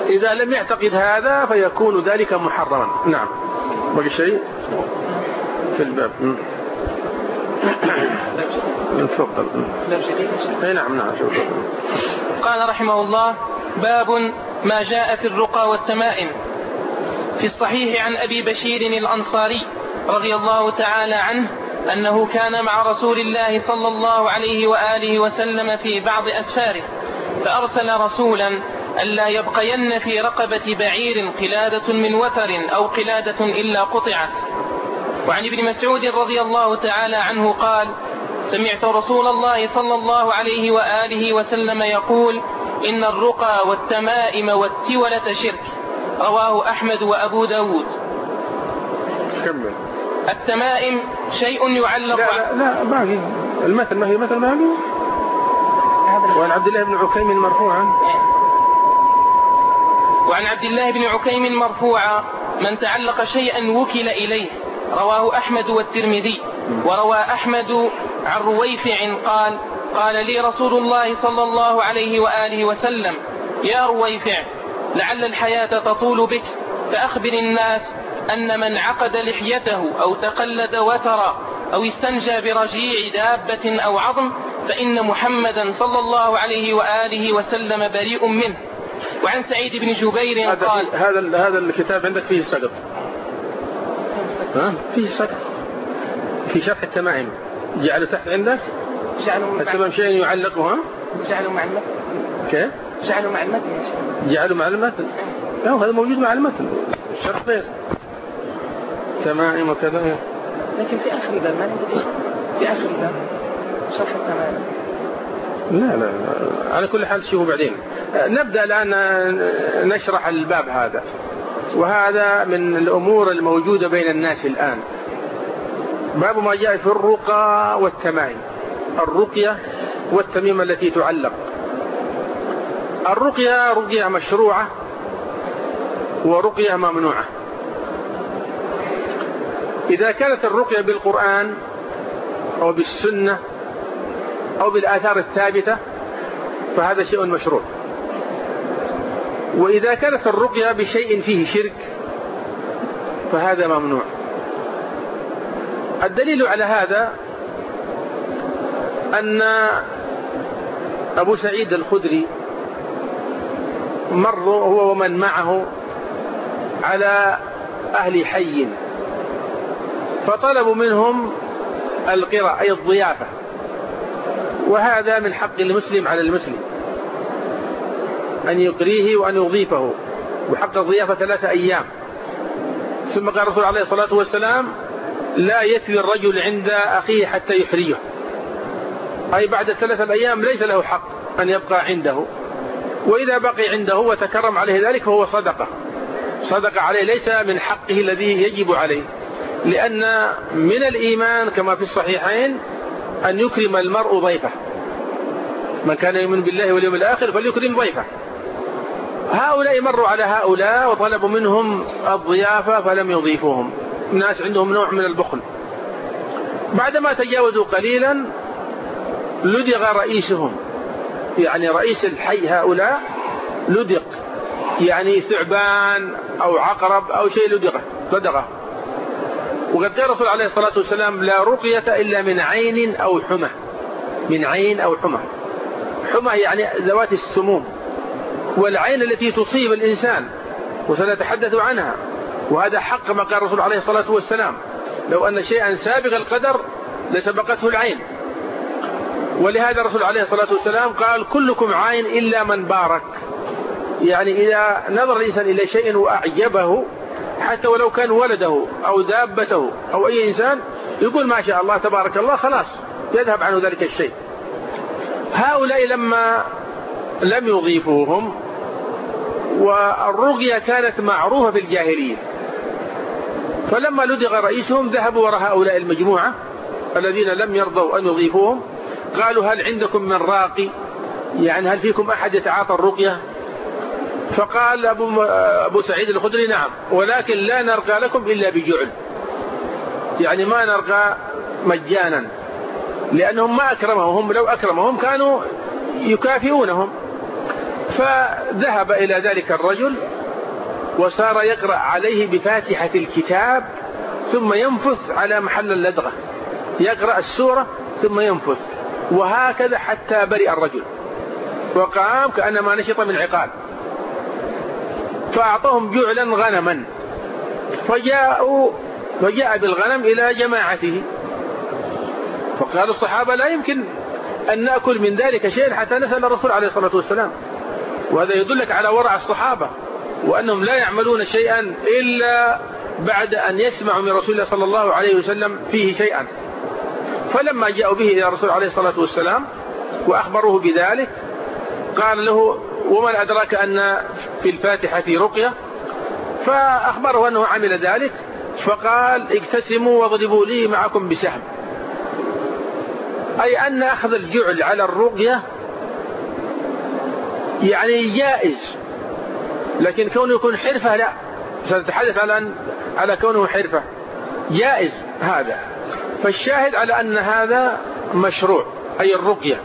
إذا لم يعتقد هذا فيكون ذلك محرما. نعم. بقي شيء؟ في الباب. تفضل. أي نعم نعم قال رحمه الله باب ما جاء في الرقى والتمائم. في الصحيح عن أبي بشير الأنصاري رضي الله تعالى عنه أنه كان مع رسول الله صلى الله عليه وآله وسلم في بعض أسفاره فأرسل رسولا ألا يبقين في رقبة بعير قلادة من وتر أو قلادة إلا قطعت. وعن ابن مسعود رضي الله تعالى عنه قال سمعت رسول الله صلى الله عليه وآله وسلم يقول إن الرقى والتمائم والتولة شرك. رواه أحمد وأبو داود. كمل. التمائم شيء يعلق لا لا, لا هي المثل ما هي مثل ما هي؟ وعن عبد الله بن عكيم مرفوعا. وعن عبد الله بن عكيم مرفوعا من تعلق شيئا وكل إليه. رواه أحمد والترمذي. وروى أحمد عن رويفع قال قال لي رسول الله صلى الله عليه وآله وسلم يا رويفع لعل الحياة تطول بك فأخبر الناس أن من عقد لحيته أو تقلد وترا أو استنجى برجيع دابة أو عظم فإن محمدا صلى الله عليه وآله وسلم بريء منه. وعن سعيد بن جبير قال هذا هذا الكتاب عندك فيه سقط ها؟ فيه سقط في شرح التمائم. جعله تحت عندك جعله التمام شيء يعلقها جعله مع المتن. كيف؟ جعله مع المتن جعله مع المتن. لا هذا موجود مع المتن. الشرح غير. تمائم وكذا لكن في آخر الباب ما في آخر الباب. شرح التمائم لا لا على كل حال شوفوا بعدين. نبدأ الآن نشرح الباب هذا. وهذا من الأمور الموجودة بين الناس الآن. باب ما جاء في الرقى والتمائم الرقية والتميمة التي تعلق. الرقية رقية مشروعة ورقية ممنوعة. إذا كانت الرقية بالقرآن أو بالسنة أو بالآثار الثابتة فهذا شيء مشروع. وإذا كانت الرقية بشيء فيه شرك فهذا ممنوع. الدليل على هذا أن أبو سعيد الخدري مر هو ومن معه على أهل حي. فطلبوا منهم القراء أي الضيافة. وهذا من حق المسلم على المسلم. أن يقريه وأن يضيفه. وحق الضيافة ثلاثة أيام. ثم قال الرسول عليه الصلاة والسلام لا يثوي الرجل عند أخيه حتى يحريه. أي بعد ثلاثة أيام ليس له حق أن يبقى عنده. وإذا بقي عنده وتكرم عليه ذلك فهو صدقة. صدق عليه ليس من حقه الذي يجب عليه. لأن من الإيمان كما في الصحيحين أن يكرم المرء ضيفه. من كان يؤمن بالله واليوم الآخر فليكرم ضيفه. هؤلاء مروا على هؤلاء وطلبوا منهم الضيافة فلم يضيفوهم. الناس عندهم نوع من البخل. بعدما تجاوزوا قليلا لدغ رئيسهم. يعني رئيس الحي هؤلاء لدغ. يعني ثعبان أو عقرب أو شيء لدغه. لدغه. وقد قال الرسول عليه الصلاة والسلام لا رقية إلا من عين أو حمى. من عين أو حمى. حمى يعني ذوات السموم. والعين التي تصيب الإنسان وسنتحدث عنها. وهذا حق ما قال الرسول عليه الصلاة والسلام. لو أن شيئا سابق القدر لسبقته العين. ولهذا الرسول عليه الصلاة والسلام قال كلكم عين إلا من بارك. يعني إذا نظر الإنسان إلى شيء وأعجبه حتى ولو كان ولده أو دابته أو أي إنسان يقول ما شاء الله تبارك الله خلاص يذهب عنه ذلك الشيء. هؤلاء لما لم يضيفوهم والرقية كانت معروفة في الجاهلية. فلما لدغ رئيسهم ذهبوا وراء هؤلاء المجموعة الذين لم يرضوا أن يضيفوهم قالوا هل عندكم من راقي؟ يعني هل فيكم أحد يتعاطى الرقية؟ فقال أبو, أبو سعيد الخدري نعم ولكن لا نرقى لكم إلا بجعل. يعني ما نرقى مجانا لأنهم ما أكرمهم هم لو أكرمهم كانوا يكافئونهم. فذهب إلى ذلك الرجل وصار يقرأ عليه بفاتحة الكتاب ثم ينفث على محل اللدغة. يقرأ السورة ثم ينفث وهكذا حتى برئ الرجل. وقام كأنما نشط من عقال فأعطاهم جعلا غنما فجاءوا فجاء بالغنم إلى جماعته. فقال الصحابة لا يمكن أن نأكل من ذلك شيئا حتى نسأل الرسول عليه الصلاة والسلام. وهذا يدلك على ورع الصحابة وأنهم لا يعملون شيئا إلا بعد أن يسمعوا من رسول الله صلى الله عليه وسلم فيه شيئا. فلما جاءوا به إلى الرسول عليه الصلاة والسلام وأخبروه بذلك قال له ومن أدراك أن في الفاتحة رقية؟ فأخبره أنه عمل ذلك فقال اقتسموا واضربوا لي معكم بسهم. أي أن أخذ الجعل على الرقية يعني جائز لكن كونه يكون حرفة لا. سنتحدث على أن على كونه حرفة. جائز هذا. فالشاهد على أن هذا مشروع أي الرقية.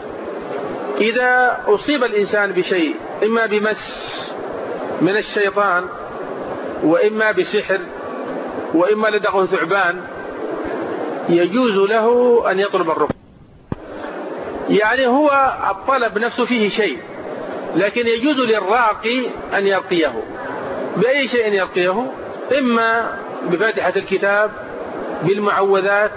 إذا أصيب الإنسان بشيء إما بمس من الشيطان وإما بسحر وإما لدغه ثعبان يجوز له أن يطلب الرقية يعني هو الطلب نفسه فيه شيء لكن يجوز للراقي أن يرقيه بأي شيء يرقيه إما بفاتحة الكتاب بالمعوذات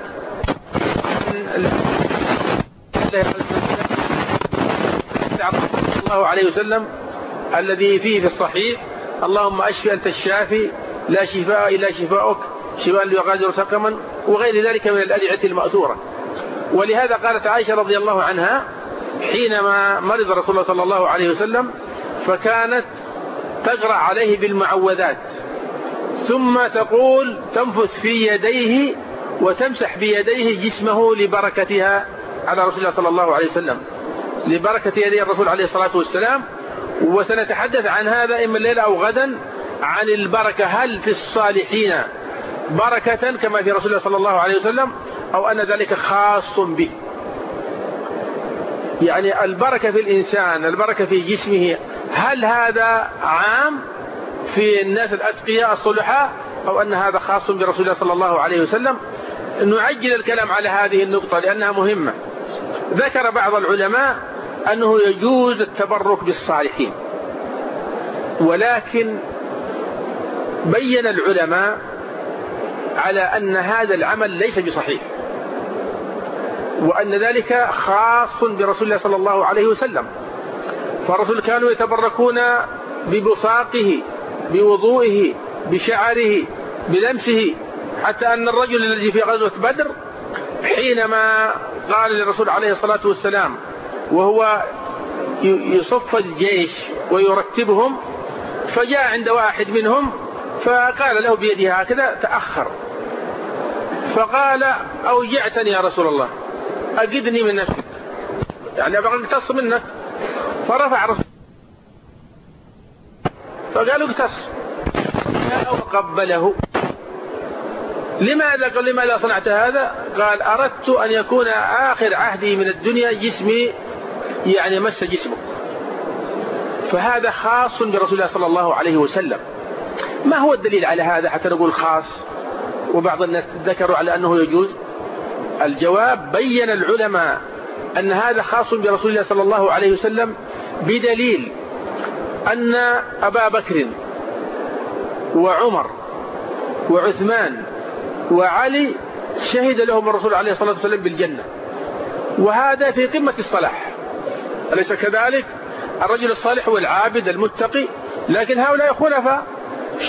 الله عليه وسلم الذي فيه في الصحيح اللهم أشفي أنت الشافي لا شفاء إلا شفاءك شفاء يغادر سقما وغير ذلك من الأدعية المأثورة. ولهذا قالت عائشة رضي الله عنها حينما مرض رسول الله صلى الله عليه وسلم فكانت تقرأ عليه بالمعوذات. ثم تقول تنفث في يديه وتمسح بيديه جسمه لبركتها على رسول الله صلى الله عليه وسلم. لبركة يدي الرسول عليه الصلاة والسلام. وسنتحدث عن هذا إما الليلة أو غدا عن البركة. هل في الصالحين بركة كما في رسول الله صلى الله عليه وسلم أو أن ذلك خاص به؟ يعني البركة في الإنسان البركة في جسمه هل هذا عام في الناس الأتقياء الصلحاء أو أن هذا خاص برسول الله صلى الله عليه وسلم؟ نعجل الكلام على هذه النقطة لأنها مهمة. ذكر بعض العلماء أنه يجوز التبرك بالصالحين. ولكن بين العلماء على أن هذا العمل ليس بصحيح. وأن ذلك خاص برسول الله صلى الله عليه وسلم. فالرسول كانوا يتبركون ببصاقه بوضوئه بشعره بلمسه. حتى أن الرجل الذي في غزوة بدر حينما قال للرسول عليه الصلاة والسلام وهو يصف الجيش ويرتبهم فجاء عند واحد منهم فقال له بيده هكذا تأخر فقال أوجعتني يا رسول الله أجدني من نفسك يعني أبغى اقتص منك. فرفع رسول فقالوا اقتص وقبله لماذا؟ قال لماذا صنعت هذا؟ قال أردت أن يكون آخر عهدي من الدنيا جسمي يعني مس جسمه. فهذا خاص برسول الله صلى الله عليه وسلم. ما هو الدليل على هذا حتى نقول خاص؟ وبعض الناس ذكروا على أنه يجوز. الجواب بين العلماء أن هذا خاص برسول الله صلى الله عليه وسلم بدليل أن أبا بكر وعمر وعثمان وعلي شهد لهم الرسول عليه الصلاة والسلام بالجنة. وهذا في قمة الصلاح. أليس كذلك؟ الرجل الصالح هو العابد المتقي لكن هؤلاء خلفاء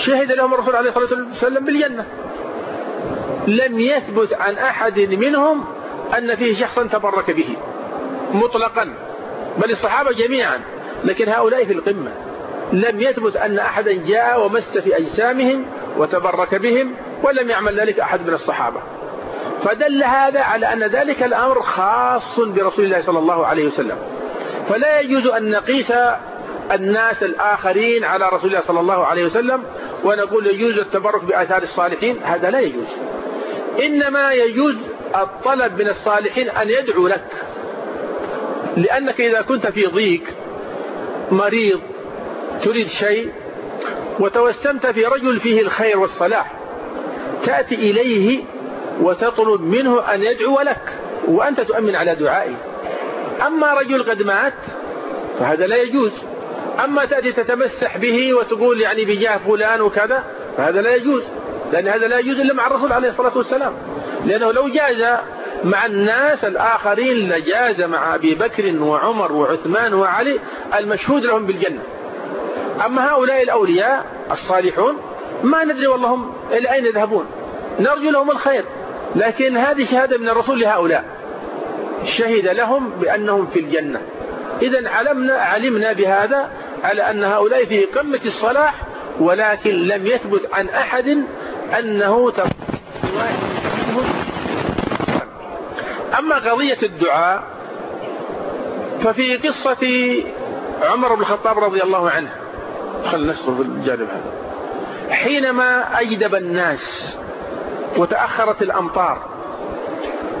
شهد لهم الرسول عليه الصلاة والسلام بالجنة. لم يثبت عن أحد منهم أن فيه شخصا تبرك به مطلقا بل الصحابة جميعا لكن هؤلاء في القمة. لم يثبت أن أحدا جاء ومس في أجسامهم وتبرك بهم ولم يعمل ذلك أحد من الصحابة. فدل هذا على أن ذلك الأمر خاص برسول الله صلى الله عليه وسلم. فلا يجوز أن نقيس الناس الآخرين على رسول الله صلى الله عليه وسلم ونقول يجوز التبرك بآثار الصالحين. هذا لا يجوز. إنما يجوز الطلب من الصالحين أن يدعو لك. لأنك إذا كنت في ضيق مريض تريد شيء وتوسمت في رجل فيه الخير والصلاح تأتي إليه وتطلب منه أن يدعو لك وأنت تؤمن على دعائه. أما رجل قد مات فهذا لا يجوز. أما تأتي تتمسح به وتقول يعني بجاه فلان وكذا فهذا لا يجوز لأن هذا لا يجوز إلا مع الرسول عليه الصلاة والسلام. لأنه لو جاز مع الناس الآخرين لجاز مع أبي بكر وعمر وعثمان وعلي المشهود لهم بالجنة. أما هؤلاء الأولياء الصالحون ما ندري والله هم إلى أين يذهبون. نرجو لهم الخير لكن هذه شهادة من الرسول لهؤلاء. شهد لهم بأنهم في الجنة. إذا علمنا علمنا بهذا على أن هؤلاء في قمة الصلاح ولكن لم يثبت عن أحد أنه أما قضية الدعاء ففي قصة عمر بن الخطاب رضي الله عنه. خل نشطر في الجانب هذا. حينما أجدب الناس وتأخرت الأمطار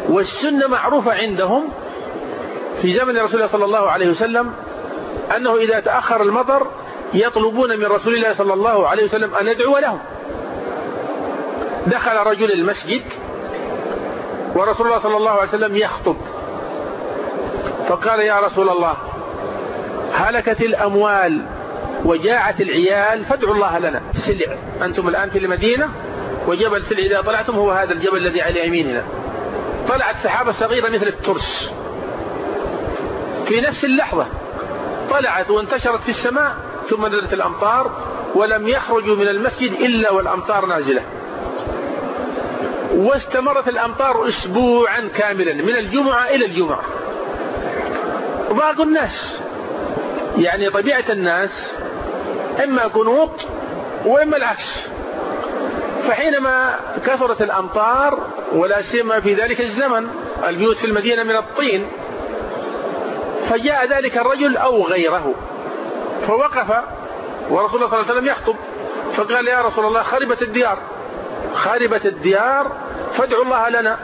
والسنة معروفة عندهم في زمن رسول الله صلى الله عليه وسلم أنه إذا تأخر المطر يطلبون من رسول الله صلى الله عليه وسلم أن يدعو لهم. دخل رجل المسجد ورسول الله صلى الله عليه وسلم يخطب. فقال يا رسول الله هلكت الأموال وجاعت العيال فادعوا الله لنا. سلع أنتم الآن في المدينة وجبل سلع إذا طلعتم هو هذا الجبل الذي على يميننا. طلعت سحابة صغيرة مثل الترس. في نفس اللحظة طلعت وانتشرت في السماء ثم نزلت الأمطار ولم يخرجوا من المسجد إلا والأمطار نازلة. واستمرت الأمطار أسبوعا كاملا من الجمعة إلى الجمعة. وباقوا الناس يعني طبيعة الناس إما قنوط وإما العكس. فحينما كثرت الأمطار ولا سيما في ذلك الزمن البيوت في المدينة من الطين فجاء ذلك الرجل أو غيره فوقف ورسول الله صلى الله عليه وسلم يخطب فقال يا رسول الله خربت الديار خربت الديار فادعوا الله لنا.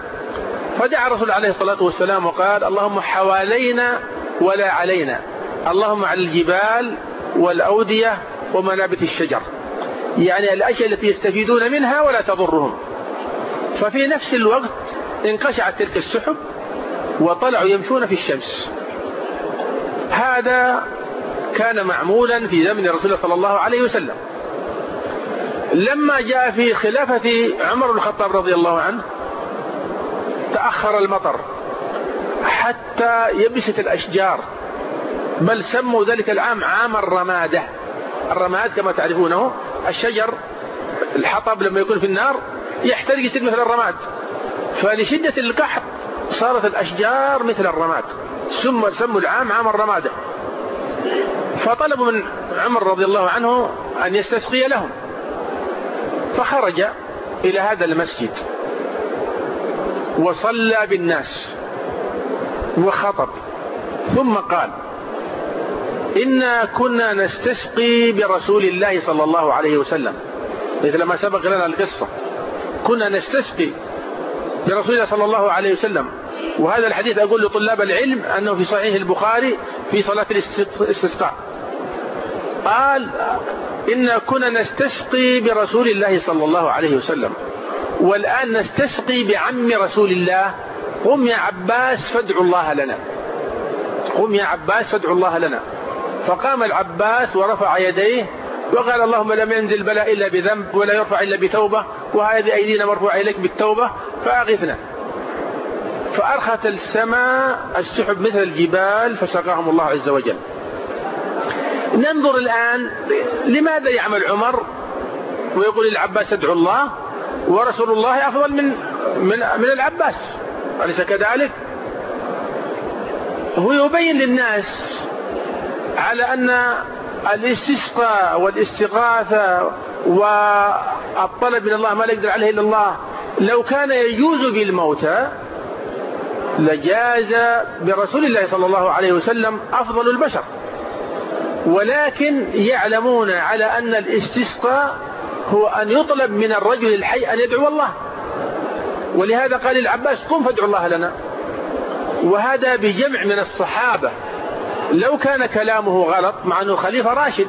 فدعا الرسول عليه الصلاة والسلام وقال اللهم حوالينا ولا علينا اللهم على الجبال والأودية ومنابت الشجر. يعني الأشياء التي يستفيدون منها ولا تضرهم. ففي نفس الوقت انقشعت تلك السحب وطلعوا يمشون في الشمس. هذا كان معمولا في زمن رسول صلى الله عليه وسلم. لما جاء في خلافة عمر بن الخطاب رضي الله عنه تأخر المطر حتى يبست الأشجار. بل سموا ذلك العام عام الرمادة. الرماد كما تعرفونه الشجر الحطب لما يكون في النار يحترق يصير مثل الرماد. فلشدة القحط صارت الأشجار مثل الرماد. ثم سموا العام عام الرمادة. فطلبوا من عمر رضي الله عنه أن يستسقي لهم. فخرج إلى هذا المسجد. وصلى بالناس. وخطب. ثم قال إنا كنا نستسقي برسول الله صلى الله عليه وسلم. مثل ما سبق لنا القصة. كنا نستسقي برسول الله صلى الله عليه وسلم. وهذا الحديث أقول لطلاب العلم أنه في صحيح البخاري في صلاة الاستسقاء. قال إنا كنا نستسقي برسول الله صلى الله عليه وسلم. والآن نستسقي بعم رسول الله. قم يا عباس فادعوا الله لنا. قم يا عباس فادعوا الله لنا. فقام العباس ورفع يديه وقال اللهم لم ينزل بلاء إلا بذنب ولا يرفع إلا بتوبة وهذه أيدينا مرفوعة إليك بالتوبة فأغثنا. فأرخت السماء السحب مثل الجبال فسقاهم الله عز وجل. ننظر الآن لماذا يعمل عمر؟ ويقول العباس ادعو الله ورسول الله أفضل من من من العباس. أليس كذلك؟ هو يبين للناس على أن الاستسقاء والاستغاثة والطلب من الله ما لا يقدر عليه إلا الله لو كان يجوز بالموتى لجاز برسول الله صلى الله عليه وسلم أفضل البشر. ولكن يعلمون على أن الاستسقاء هو أن يطلب من الرجل الحي أن يدعو الله. ولهذا قال العباس قم فادعو الله لنا. وهذا بجمع من الصحابة. لو كان كلامه غلط مع أنه خليفة راشد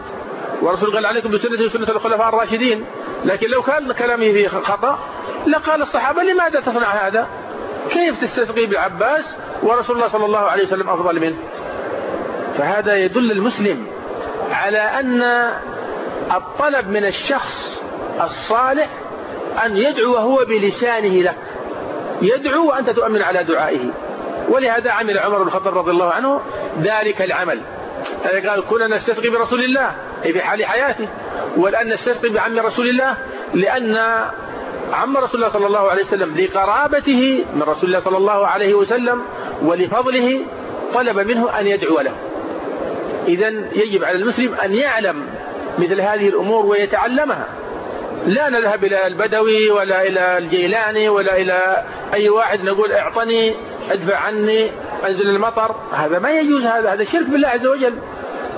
ورسول قال عليكم بسنة وسنة الخلفاء الراشدين لكن لو كان كلامه فيه خطأ لقال الصحابة لماذا تصنع هذا؟ كيف تستسقي بعباس ورسول الله صلى الله عليه وسلم أفضل منه؟ فهذا يدل المسلم على أن الطلب من الشخص الصالح أن يدعو هو بلسانه لك يدعو وأنت تؤمن على دعائه. ولهذا عمل عمر بن الخطاب رضي الله عنه ذلك العمل. قال كنا نستسقي برسول الله. أي في حال حياته. والآن نستسقي بعم رسول الله لأن عم رسول الله صلى الله عليه وسلم لقرابته من رسول الله صلى الله عليه وسلم ولفضله طلب منه أن يدعو له. إذا يجب على المسلم أن يعلم مثل هذه الأمور ويتعلمها. لا نذهب إلى البدوي ولا إلى الجيلاني ولا إلى أي واحد نقول اعطني ادفع عني انزل المطر. هذا ما يجوز هذا هذا شرك بالله عز وجل.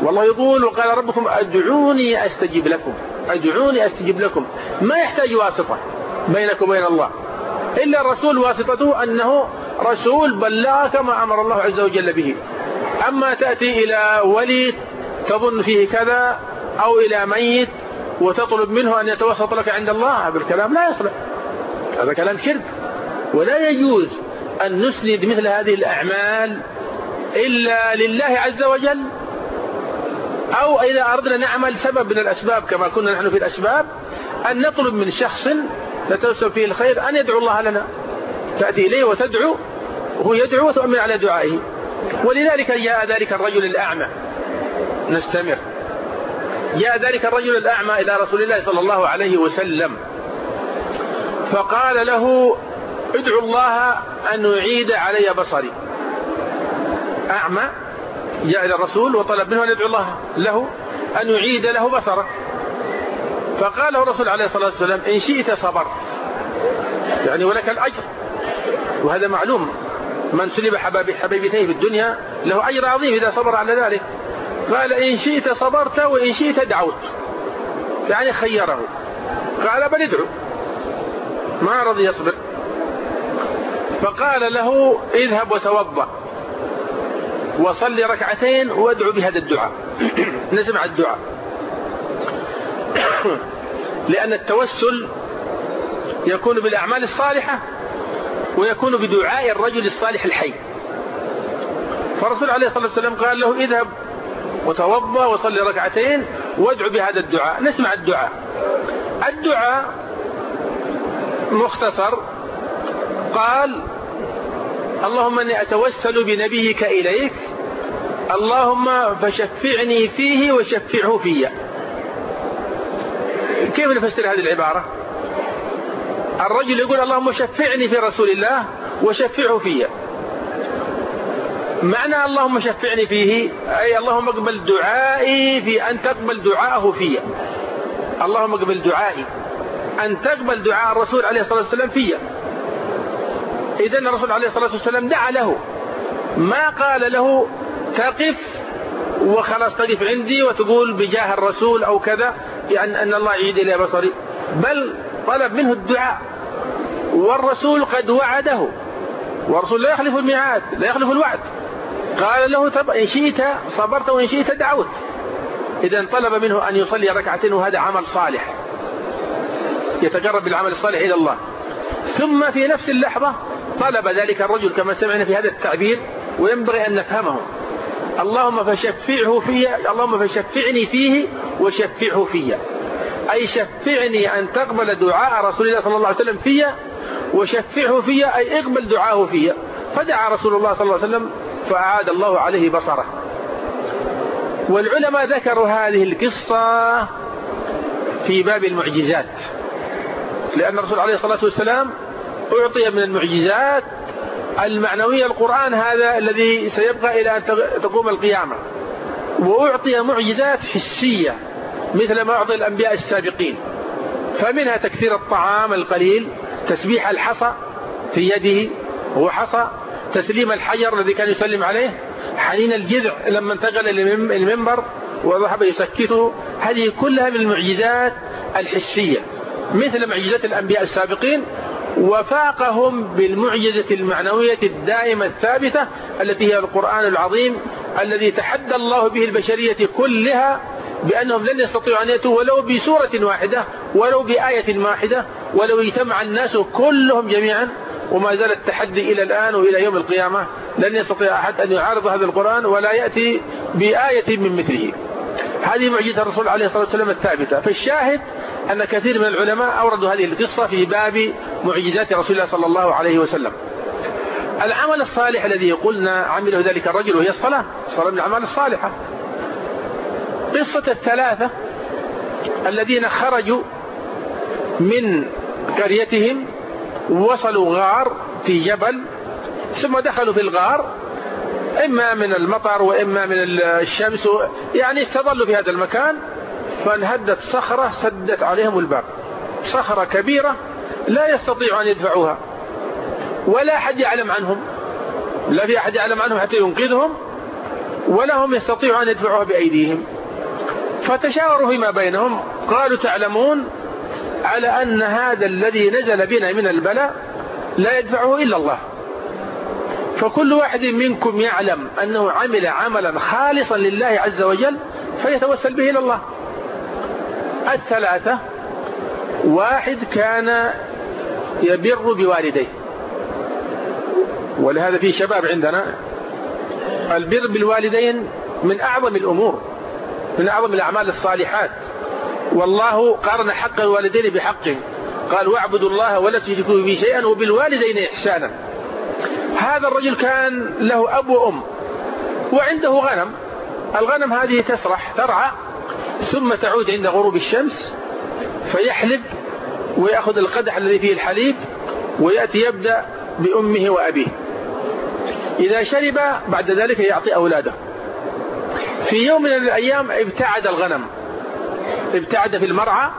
والله يقول وقال ربكم ادعوني استجب لكم ادعوني استجب لكم. ما يحتاج واسطة بينك وبين الله. إلا الرسول واسطته أنه رسول بلغ كما أمر الله عز وجل به. أما تأتي إلى ولي تظن فيه كذا أو إلى ميت وتطلب منه أن يتوسط لك عند الله هذا الكلام لا يصلح. هذا كلام شرك. ولا يجوز أن نسند مثل هذه الأعمال إلا لله عز وجل أو إذا أردنا نعمل سبب من الأسباب كما كنا نحن في الأسباب أن نطلب من شخص نتوسل فيه الخير أن يدعو الله لنا. تأتي إليه وتدعو وهو يدعو وتؤمن على دعائه. ولذلك جاء ذلك الرجل الأعمى. نستمر. جاء ذلك الرجل الأعمى إلى رسول الله صلى الله عليه وسلم فقال له ادعو الله أن يعيد علي بصري. أعمى جاء إلى الرسول وطلب منه أن يدعو الله له أن يعيد له بصره. فقال له الرسول عليه الصلاة والسلام إن شئت صبرت. يعني ولك الأجر. وهذا معلوم. من سلب حبيبتيه في الدنيا له أجر عظيم إذا صبر على ذلك. قال إن شئت صبرت وإن شئت دعوت. يعني خيره. قال بل ادعو. ما رضي يصبر. فقال له اذهب وتوضأ. وصلي ركعتين وادعو بهذا الدعاء. نسمع الدعاء. لأن التوسل يكون بالأعمال الصالحة ويكون بدعاء الرجل الصالح الحي. فالرسول عليه الصلاة والسلام قال له اذهب وتوضأ وصلي ركعتين وادعو بهذا الدعاء. نسمع الدعاء. الدعاء مختصر. قال اللهم إني أتوسل بنبيك إليك. اللهم فشفعني فيه وشفعه في. كيف نفسر هذه العبارة؟ الرجل يقول اللهم شفعني في رسول الله وشفعه في. معنى اللهم شفعني فيه أي اللهم اقبل دعائي في أن تقبل دعاءه في. اللهم اقبل دعائي أن تقبل دعاء الرسول عليه الصلاة والسلام في. إذن الرسول عليه الصلاة والسلام دعا له. ما قال له تقف وخلاص تقف عندي وتقول بجاه الرسول أو كذا يعني أن الله يعيد إلى بصري. بل طلب منه الدعاء. والرسول قد وعده. والرسول لا يخلف الميعاد لا يخلف الوعد. قال له طب إن شئت صبرت وإن شئت دعوت. إذا طلب منه أن يصلي ركعتين وهذا عمل صالح. يتقرب بالعمل الصالح إلى الله. ثم في نفس اللحظة طلب ذلك الرجل كما سمعنا في هذا التعبير وينبغي أن نفهمه. اللهم فشفعه في اللهم فشفعني فيه وشفعه في أي شفعني أن تقبل دعاء رسول الله صلى الله عليه وسلم في وشفعه في أي اقبل دعاءه في فدعا رسول الله صلى الله عليه وسلم فأعاد الله عليه بصره. والعلماء ذكروا هذه القصة في باب المعجزات لأن الرسول عليه الصلاة والسلام أعطي من المعجزات المعنوية القرآن هذا الذي سيبقى إلى أن تقوم القيامة. وأعطي معجزات حسية مثل ما أعطي الأنبياء السابقين. فمنها تكثير الطعام القليل تسبيح الحصى في يده هو حصى تسليم الحجر الذي كان يسلم عليه حنين الجذع لما انتقل المنبر وذهب يسكته. هذه كلها من المعجزات الحسية مثل معجزات الأنبياء السابقين وفاقهم بالمعجزة المعنوية الدائمة الثابتة التي هي القرآن العظيم الذي تحدى الله به البشرية كلها بأنهم لن يستطيعوا أن يأتوا ولو بسورة واحدة ولو بآية واحدة ولو اجتمع الناس كلهم جميعا. وما زال التحدي إلى الآن وإلى يوم القيامة لن يستطيع أحد أن يعارض هذا القرآن ولا يأتي بآية من مثله. هذه معجزة الرسول عليه الصلاة والسلام الثابتة. فالشاهد أن كثير من العلماء أوردوا هذه القصة في باب معجزات رسول الله صلى الله عليه وسلم. العمل الصالح الذي قلنا عمله ذلك الرجل وهي الصلاة. الصلاة من الأعمال الصالحة. قصة الثلاثة الذين خرجوا من قريتهم وصلوا غار في جبل ثم دخلوا في الغار إما من المطر وإما من الشمس يعني استظلوا في هذا المكان فانهدت صخرة سدت عليهم الباب. صخرة كبيرة لا يستطيع أن يدفعوها. ولا أحد يعلم عنهم. لا في أحد يعلم عنهم حتى ينقذهم ولا هم يستطيعوا أن يدفعوها بأيديهم. فتشاوروا فيما بينهم قالوا تعلمون على أن هذا الذي نزل بنا من البلاء لا يدفعه إلا الله. فكل واحد منكم يعلم أنه عمل عملا خالصا لله عز وجل فيتوسل به إلى الله. الثلاثة واحد كان يبر بوالديه. ولهذا في شباب عندنا البر بالوالدين من أعظم الأمور من أعظم الأعمال الصالحات. والله قارن حق الوالدين بحقه قال واعبدوا الله ولا تشركوا به شيئا وبالوالدين إحسانا. هذا الرجل كان له أب وأم وعنده غنم. الغنم هذه تسرح ترعى ثم تعود عند غروب الشمس فيحلب ويأخذ القدح الذي فيه الحليب ويأتي يبدأ بأمه وأبيه. إذا شرب بعد ذلك يعطي أولاده. في يوم من الأيام ابتعد الغنم. ابتعد في المرعى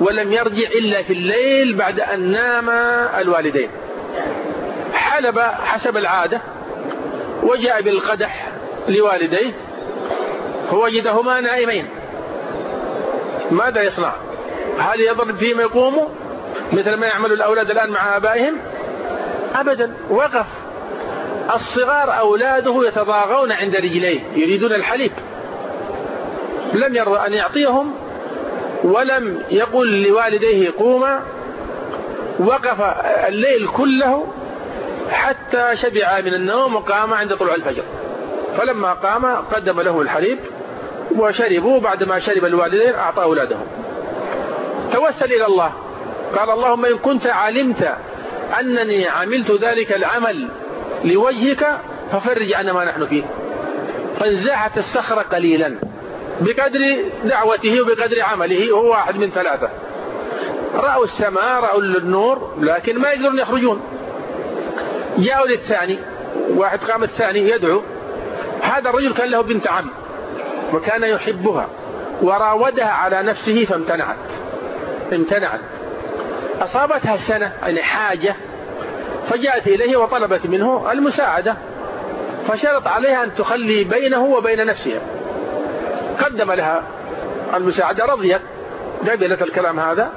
ولم يرجع إلا في الليل بعد أن نام الوالدين. حلب حسب العادة وجاء بالقدح لوالديه فوجدهما نائمين. ماذا يصنع؟ هل يضرب فيما يقوموا مثل ما يعمل الأولاد الآن مع آبائهم؟ أبدا وقف. الصغار أولاده يتضاغون عند رجليه يريدون الحليب. لم يرضى أن يعطيهم ولم يقل لوالديه قوما وقف الليل كله حتى شبع من النوم وقام عند طلوع الفجر. فلما قام قدم له الحليب وشربوا بعدما شرب الوالدين أعطى أولادهم. توسل إلى الله. قال اللهم إن كنت علمت أنني عملت ذلك العمل لوجهك ففرج عنا ما نحن فيه. فانزاحت الصخرة قليلا. بقدر دعوته وبقدر عمله وهو واحد من ثلاثة. رأوا السماء رأوا النور لكن ما يقدرون يخرجون. جاءوا للثاني واحد قام الثاني يدعو. هذا الرجل كان له بنت عم وكان يحبها وراودها على نفسه فامتنعت. امتنعت. أصابتها سنة يعني حاجة فجاءت إليه وطلبت منه المساعدة فشرط عليها أن تخلي بينه وبين نفسها. قدم لها المساعدة رضيت قبلت الكلام هذا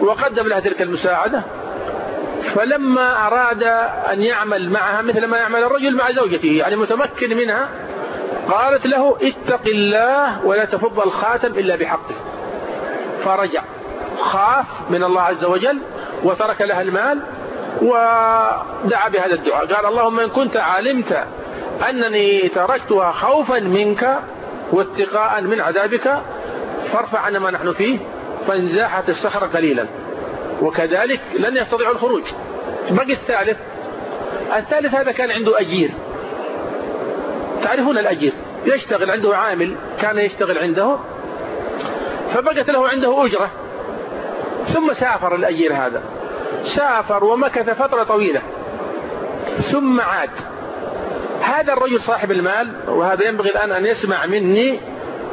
وقدم لها تلك المساعدة. فلما أراد أن يعمل معها مثل ما يعمل الرجل مع زوجته يعني متمكن منها قالت له اتق الله ولا تفض الخاتم إلا بحقه. فرجع خاف من الله عز وجل وترك لها المال ودعا بهذا الدعاء. قال اللهم إن كنت علمت أنني تركتها خوفا منك واتقاء من عذابك فارفع عنا ما نحن فيه فانزاحت الصخرة قليلا. وكذلك لن يستطيعوا الخروج. بقي الثالث الثالث هذا كان عنده أجير. تعرفون الأجير؟ يشتغل عنده عامل كان يشتغل عنده فبقت له عنده أجرة. ثم سافر الأجير هذا. سافر ومكث فترة طويلة. ثم عاد. هذا الرجل صاحب المال وهذا ينبغي الآن أن يسمع مني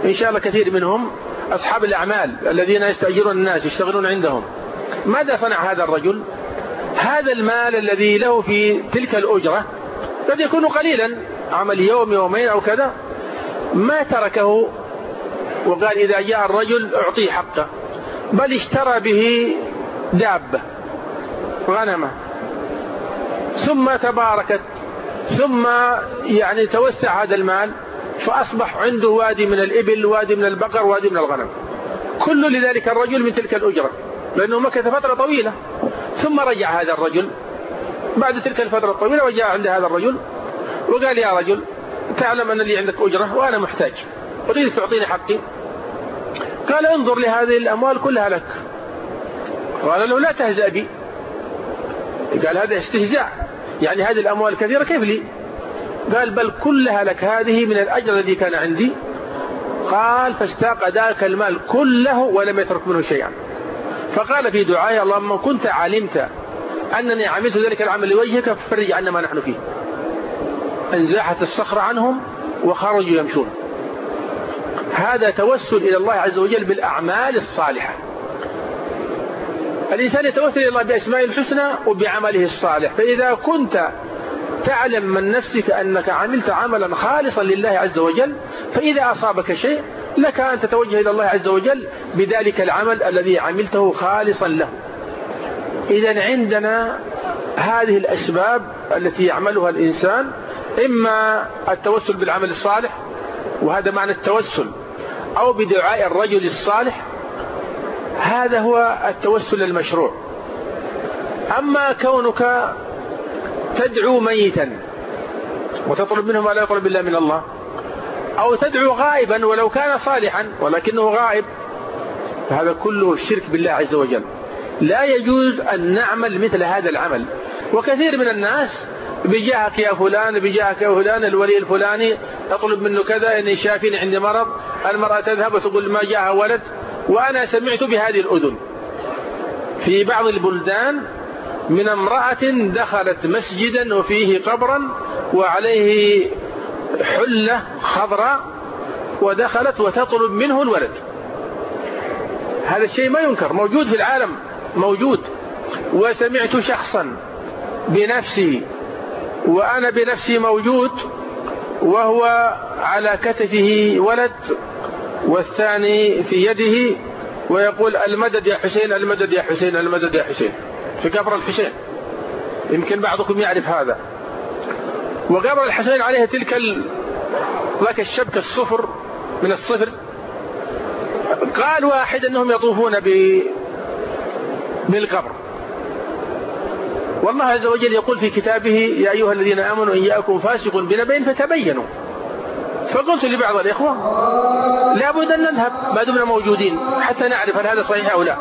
إن شاء الله كثير منهم أصحاب الأعمال الذين يستأجرون الناس يشتغلون عندهم. ماذا صنع هذا الرجل؟ هذا المال الذي له في تلك الأجرة قد يكون قليلا عمل يوم يومين أو كذا ما تركه؟ وقال إذا جاء الرجل أعطيه حقه. بل اشترى به دابة غنمة. ثم تباركت ثم يعني توسع هذا المال فأصبح عنده وادي من الإبل وادي من البقر وادي من الغنم. كل لذلك الرجل من تلك الأجرة لأنه مكث فترة طويلة. ثم رجع هذا الرجل. بعد تلك الفترة الطويلة وجاء عند هذا الرجل وقال يا رجل تعلم أن لي عندك أجرة وأنا محتاج أريد تعطيني حقي. قال انظر لهذه الأموال كلها لك. قال له لا تهزأ بي. قال هذا استهزاء. يعني هذه الأموال كثيرة كيف لي؟ قال بل كلها لك هذه من الأجر الذي كان عندي. قال فاستاق ذاك المال كله ولم يترك منه شيئا. فقال في دعائه اللهم كنت علمت أنني عملت ذلك العمل لوجهك ففرج عنا ما نحن فيه. انزاحت الصخرة عنهم وخرجوا يمشون. هذا توسل إلى الله عز وجل بالأعمال الصالحة. الإنسان يتوسل إلى الله بأسماء الحسنى وبعمله الصالح. فإذا كنت تعلم من نفسك أنك عملت عملا خالصا لله عز وجل فإذا أصابك شيء لك أن تتوجه إلى الله عز وجل بذلك العمل الذي عملته خالصا له. إذا عندنا هذه الأسباب التي يعملها الإنسان إما التوسل بالعمل الصالح وهذا معنى التوسل أو بدعاء الرجل الصالح هذا هو التوسل المشروع. أما كونك تدعو ميتا وتطلب منه ما لا يطلب إلا من الله أو تدعو غائبا ولو كان صالحا ولكنه غائب فهذا كله الشرك بالله عز وجل. لا يجوز أن نعمل مثل هذا العمل. وكثير من الناس بجاهك يا فلان بجاهك يا فلان الولي الفلاني أطلب منه كذا إني شافين عندي مرض المرأة تذهب وتقول ما جاء ولد وأنا سمعت بهذه الأذن. في بعض البلدان من امرأة دخلت مسجدا وفيه قبرا وعليه حلة خضراء ودخلت وتطلب منه الولد. هذا الشيء ما ينكر موجود في العالم موجود. وسمعت شخصا بنفسي وأنا بنفسي موجود وهو على كتفه ولد والثاني في يده ويقول المدد يا حسين المدد يا حسين المدد يا حسين. في قبر الحسين. يمكن بعضكم يعرف هذا. وقبر الحسين عليه تلك ال... ذاك الشبك الصفر من الصفر. قال واحد إنهم يطوفون ب... بالقبر. والله عز وجل يقول في كتابه يا أيها الذين آمنوا إن جاءكم فاسق بنبين فتبينوا. فقلت لبعض الإخوة لابد أن نذهب ما دمنا موجودين حتى نعرف هل هذا صحيح أو لا.